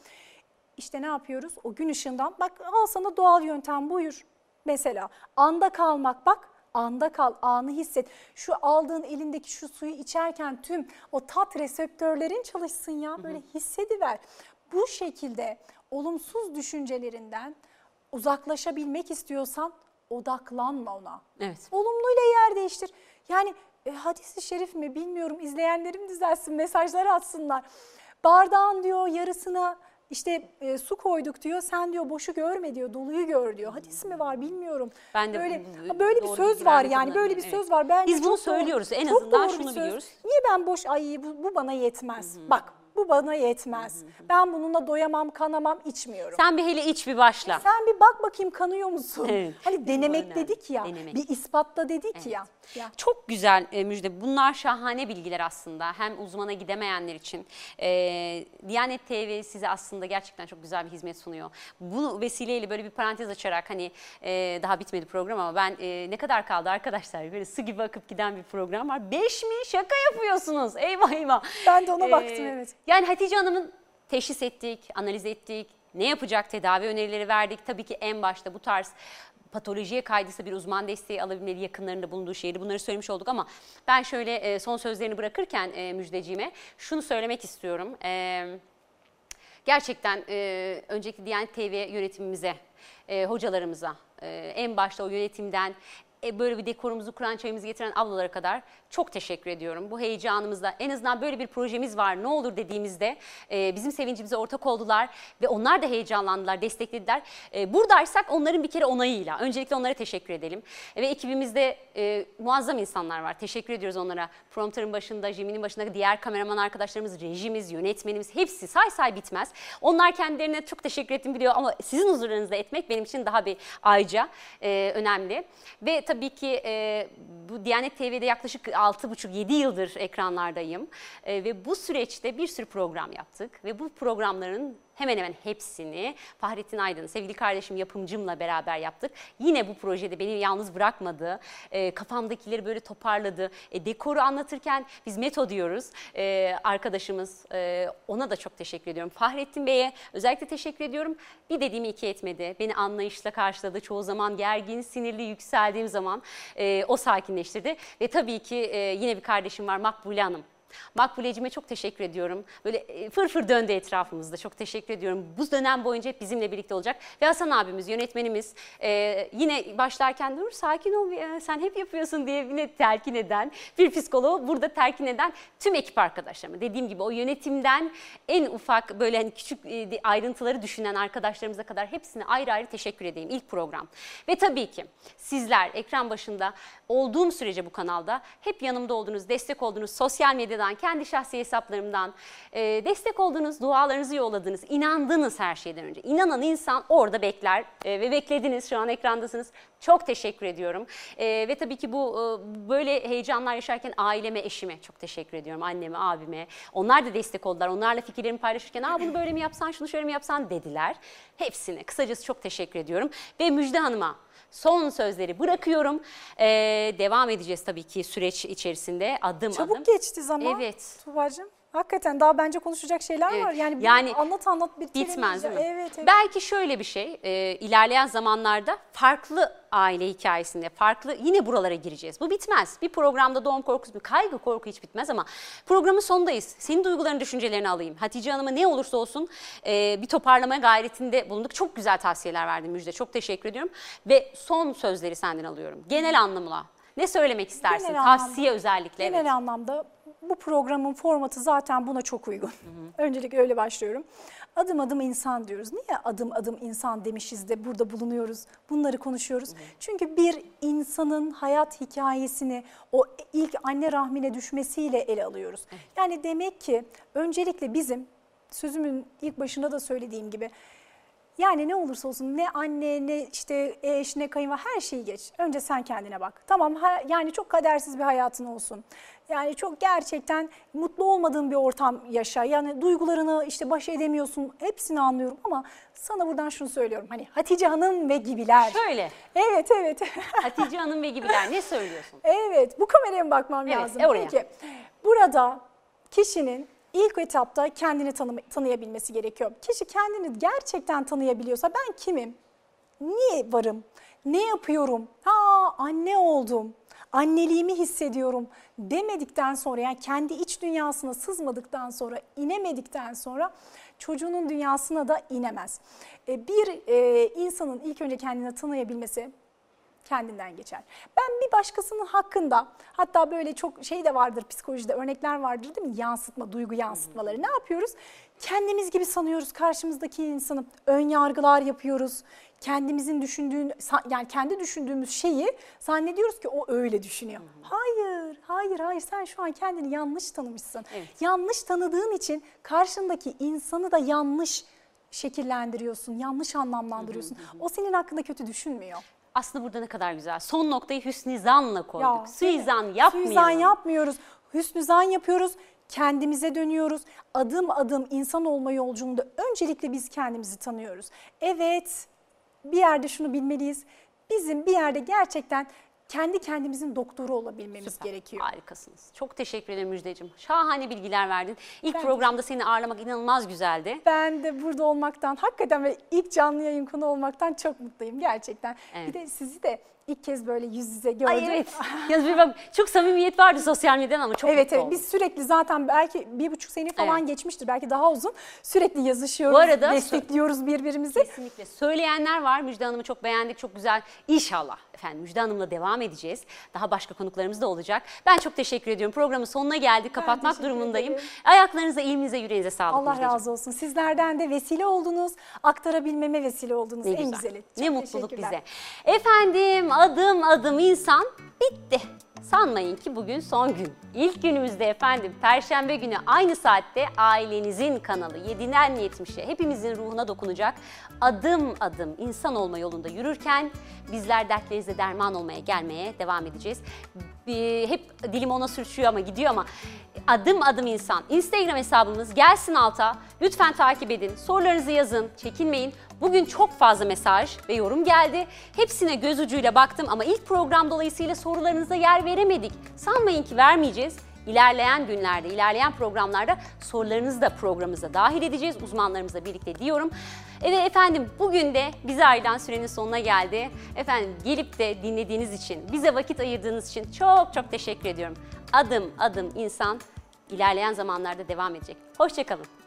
işte ne yapıyoruz? O gün ışığından bak al sana doğal yöntem buyur. Mesela anda kalmak bak anda kal, anı hisset. Şu aldığın elindeki şu suyu içerken tüm o tat reseptörlerin çalışsın ya böyle hissediver. Bu şekilde olumsuz düşüncelerinden uzaklaşabilmek istiyorsan odaklanma ona. Evet. Olumluyla yer değiştir. Yani e, hadisi şerif mi bilmiyorum izleyenlerim düzelsin mesajları atsınlar. Bardağın diyor yarısına işte e, su koyduk diyor. Sen diyor boşu görme diyor. Doluyu gör diyor. Hadis mi var bilmiyorum. Ben de böyle bu- böyle bir söz var yani kullanıyorum, böyle bir evet. söz var. Bence Biz bunu çok doğru- söylüyoruz. En azından şunu biliyoruz. Niye ben boş ay bu, bu bana yetmez. Bak bu bana yetmez. Ben bununla doyamam, kanamam, içmiyorum. Sen bir hele iç bir başla. Sen bir bak bakayım kanıyor musun? Evet. Hani denemek önemli. dedik ya. Denemek. Bir ispatla dedik ya. ya. Çok güzel e, müjde. Bunlar şahane bilgiler aslında. Hem uzmana gidemeyenler için. E, Diyanet TV size aslında gerçekten çok güzel bir hizmet sunuyor. Bu vesileyle böyle bir parantez açarak hani e, daha bitmedi program ama ben e, ne kadar kaldı arkadaşlar? Böyle su gibi akıp giden bir program var. Beş mi? Şaka yapıyorsunuz. Eyvah eyvah. Ben de ona E, baktım, evet. Yani Hatice Hanım'ın teşhis ettik, analiz ettik. Ne yapacak tedavi önerileri verdik. Tabii ki en başta bu tarz patolojiye kaydıysa bir uzman desteği alabilmeli yakınlarında bulunduğu şehri bunları söylemiş olduk ama ben şöyle e, son sözlerini bırakırken e, müjdeciğime şunu söylemek istiyorum. E, gerçekten öncelikle Diyanet TV yönetimimize, hocalarımıza, en başta o yönetimden böyle bir dekorumuzu kuran çayımızı getiren ablalara kadar çok teşekkür ediyorum. Bu heyecanımızda en azından böyle bir projemiz var ne olur dediğimizde e, bizim sevincimize ortak oldular ve onlar da heyecanlandılar, desteklediler. E, buradaysak onların bir kere onayıyla öncelikle onlara teşekkür edelim. E, ve ekibimizde e, muazzam insanlar var. Teşekkür ediyoruz onlara. Prompterın başında, Jimin'in başında diğer kameraman arkadaşlarımız, rejimiz, yönetmenimiz hepsi say say bitmez. Onlar kendilerine çok teşekkür ettim biliyor ama sizin huzurlarınızda etmek benim için daha bir ayrıca e, önemli. Ve tabii ki e, bu Diyanet TV'de yaklaşık 6,5-7 yıldır ekranlardayım. E, ve bu süreçte bir sürü program yaptık ve bu programların hemen hemen hepsini Fahrettin Aydın, sevgili kardeşim yapımcımla beraber yaptık. Yine bu projede beni yalnız bırakmadı. E, kafamdakileri böyle toparladı. E, dekoru anlatırken biz Meto diyoruz. E, arkadaşımız e, ona da çok teşekkür ediyorum. Fahrettin Bey'e özellikle teşekkür ediyorum. Bir dediğimi iki etmedi. Beni anlayışla karşıladı. Çoğu zaman gergin, sinirli, yükseldiğim zaman e, o sakinleştirdi. Ve tabii ki e, yine bir kardeşim var Makbule Hanım. Makbulecime çok teşekkür ediyorum. Böyle e, fırfır döndü etrafımızda. Çok teşekkür ediyorum. Bu dönem boyunca hep bizimle birlikte olacak. Ve Hasan abimiz, yönetmenimiz e, yine başlarken dur sakin ol e, sen hep yapıyorsun diye yine telkin eden bir psikoloğu burada telkin eden tüm ekip arkadaşlarıma. Dediğim gibi o yönetimden en ufak böyle hani küçük e, ayrıntıları düşünen arkadaşlarımıza kadar hepsine ayrı ayrı teşekkür edeyim ilk program. Ve tabii ki sizler ekran başında olduğum sürece bu kanalda hep yanımda olduğunuz, destek olduğunuz sosyal medyadan, kendi şahsi hesaplarımdan e, destek olduğunuz, dualarınızı yolladınız, inandınız her şeyden önce. İnanan insan orada bekler e, ve beklediniz şu an ekrandasınız. Çok teşekkür ediyorum. E, ve tabii ki bu e, böyle heyecanlar yaşarken aileme, eşime çok teşekkür ediyorum. Anneme, abime. Onlar da destek oldular. Onlarla fikirlerimi paylaşırken Aa, bunu böyle mi yapsan, şunu şöyle mi yapsan dediler. Hepsine kısacası çok teşekkür ediyorum. Ve Müjde Hanım'a son sözleri bırakıyorum. Ee, devam edeceğiz tabii ki süreç içerisinde adım Çabuk adım. geçti zaman. Evet. Tuba'cığım. Hakikaten daha bence konuşacak şeyler Evet. var. Yani, Yani anlat anlat. Bitmez değil mi? Evet, evet. Belki şöyle bir şey, e, ilerleyen zamanlarda farklı aile hikayesinde, farklı yine buralara gireceğiz. Bu bitmez. Bir programda doğum korkusu, bir kaygı korku hiç bitmez ama programın sonundayız. Senin duygularını, düşüncelerini alayım. Hatice Hanım'a ne olursa olsun e, bir toparlama gayretinde bulunduk. Çok güzel tavsiyeler verdin Müjde. Çok teşekkür ediyorum. Ve son sözleri senden alıyorum. Genel anlamıyla. Ne söylemek istersin? Genel anlamda- Tavsiye özellikle. Genel evet. anlamda bu programın formatı zaten buna çok uygun. Öncelikle öyle başlıyorum. Adım adım insan diyoruz. Niye adım adım insan demişiz de burada bulunuyoruz, bunları konuşuyoruz? Çünkü bir insanın hayat hikayesini o ilk anne rahmine düşmesiyle ele alıyoruz. Yani demek ki öncelikle bizim sözümün ilk başında da söylediğim gibi yani ne olursa olsun ne anne ne işte eş ne kayınvalide her şeyi geç. Önce sen kendine bak. Tamam ha- yani çok kadersiz bir hayatın olsun. Yani çok gerçekten mutlu olmadığın bir ortam yaşa. Yani duygularını işte baş edemiyorsun. Hepsini anlıyorum ama sana buradan şunu söylüyorum. Hani Hatice Hanım ve gibiler. Şöyle, Evet evet. Hatice Hanım ve gibiler ne söylüyorsun? Evet, bu kameraya mı bakmam Evet, lazım? e oraya. Peki, burada kişinin ilk etapta kendini tanıma- tanıyabilmesi gerekiyor. Kişi kendini gerçekten tanıyabiliyorsa ben kimim? Niye varım? Ne yapıyorum? Ha anne oldum. Anneliğimi hissediyorum demedikten sonra yani kendi iç dünyasına sızmadıktan sonra inemedikten sonra çocuğunun dünyasına da inemez. E, Bir e, insanın ilk önce kendini tanıyabilmesi kendinden geçer. Ben bir başkasının hakkında hatta böyle çok şey de vardır psikolojide örnekler vardır değil mi? Yansıtma, duygu yansıtmaları. Ne yapıyoruz? Kendimiz gibi sanıyoruz karşımızdaki insanı. Ön yargılar yapıyoruz. Kendimizin düşündüğün yani kendi düşündüğümüz şeyi zannediyoruz ki o öyle düşünüyor. Hayır, hayır, hayır. Sen şu an kendini yanlış tanımışsın. Evet. Yanlış tanıdığın için karşındaki insanı da yanlış şekillendiriyorsun, yanlış anlamlandırıyorsun. O senin hakkında kötü düşünmüyor. Aslında burada ne kadar güzel. Son noktayı hüsnü zanla koyduk. Ya, Suizan yapmayalım. Suizan yapmıyoruz. Hüsnü zan yapıyoruz. Kendimize dönüyoruz. Adım adım insan olma yolculuğunda öncelikle biz kendimizi tanıyoruz. Evet bir yerde şunu bilmeliyiz. Bizim bir yerde gerçekten kendi kendimizin doktoru olabilmemiz Süper, gerekiyor. Harikasınız. Çok teşekkür ederim Müjdeciğim. Şahane bilgiler verdin. İlk Ben- programda seni ağırlamak inanılmaz güzeldi. Ben de burada olmaktan, hakikaten böyle ilk canlı yayın konu olmaktan çok mutluyum gerçekten. Evet. Bir de sizi de ilk kez böyle yüz yüze gördüm. Ay evet. Yalnız bir bak çok samimiyet vardı sosyal medyadan ama çok Evet evet oldum. biz sürekli zaten belki bir buçuk sene falan Evet. geçmiştir belki daha uzun sürekli yazışıyoruz Bu arada- destekliyoruz birbirimizi. Kesinlikle. Söyleyenler var. Müjde Hanım'ı çok beğendik. Çok güzel. İnşallah efendim Müjde Hanım'la devam edeceğiz. Daha başka konuklarımız da olacak. Ben çok teşekkür ediyorum. Programın sonuna geldik. Kapatmak durumundayım. ederim. Ayaklarınıza, ilminize, yüreğinize sağlık Allah Müjdeciğim. razı olsun. Sizlerden de vesile oldunuz, aktarabilmeme vesile oldunuz. Ne en güzel. güzeli. ne Çok mutluluk teşekkürler. bize. Efendim adım adım insan bitti. Sanmayın ki bugün son gün. İlk günümüzde efendim Perşembe günü aynı saatte ailenizin kanalı 7'den 70'e hepimizin ruhuna dokunacak adım adım insan olma yolunda yürürken bizler dertlerinize derman olmaya gelmeye devam edeceğiz. Bir- Hep dilim ona sürçüyor ama gidiyor ama adım adım insan. Instagram hesabımız gelsin alta. Lütfen takip edin. Sorularınızı yazın. Çekinmeyin. Bugün çok fazla mesaj ve yorum geldi. Hepsine göz ucuyla baktım ama ilk program dolayısıyla sorularınıza yer veremedik. Sanmayın ki vermeyeceğiz. İlerleyen günlerde, ilerleyen programlarda sorularınızı da programımıza dahil edeceğiz. Uzmanlarımızla birlikte diyorum. Evet efendim bugün de bize ayrılan sürenin sonuna geldi. Efendim gelip de dinlediğiniz için, bize vakit ayırdığınız için çok çok teşekkür ediyorum. Adım adım insan ilerleyen zamanlarda devam edecek. Hoşçakalın.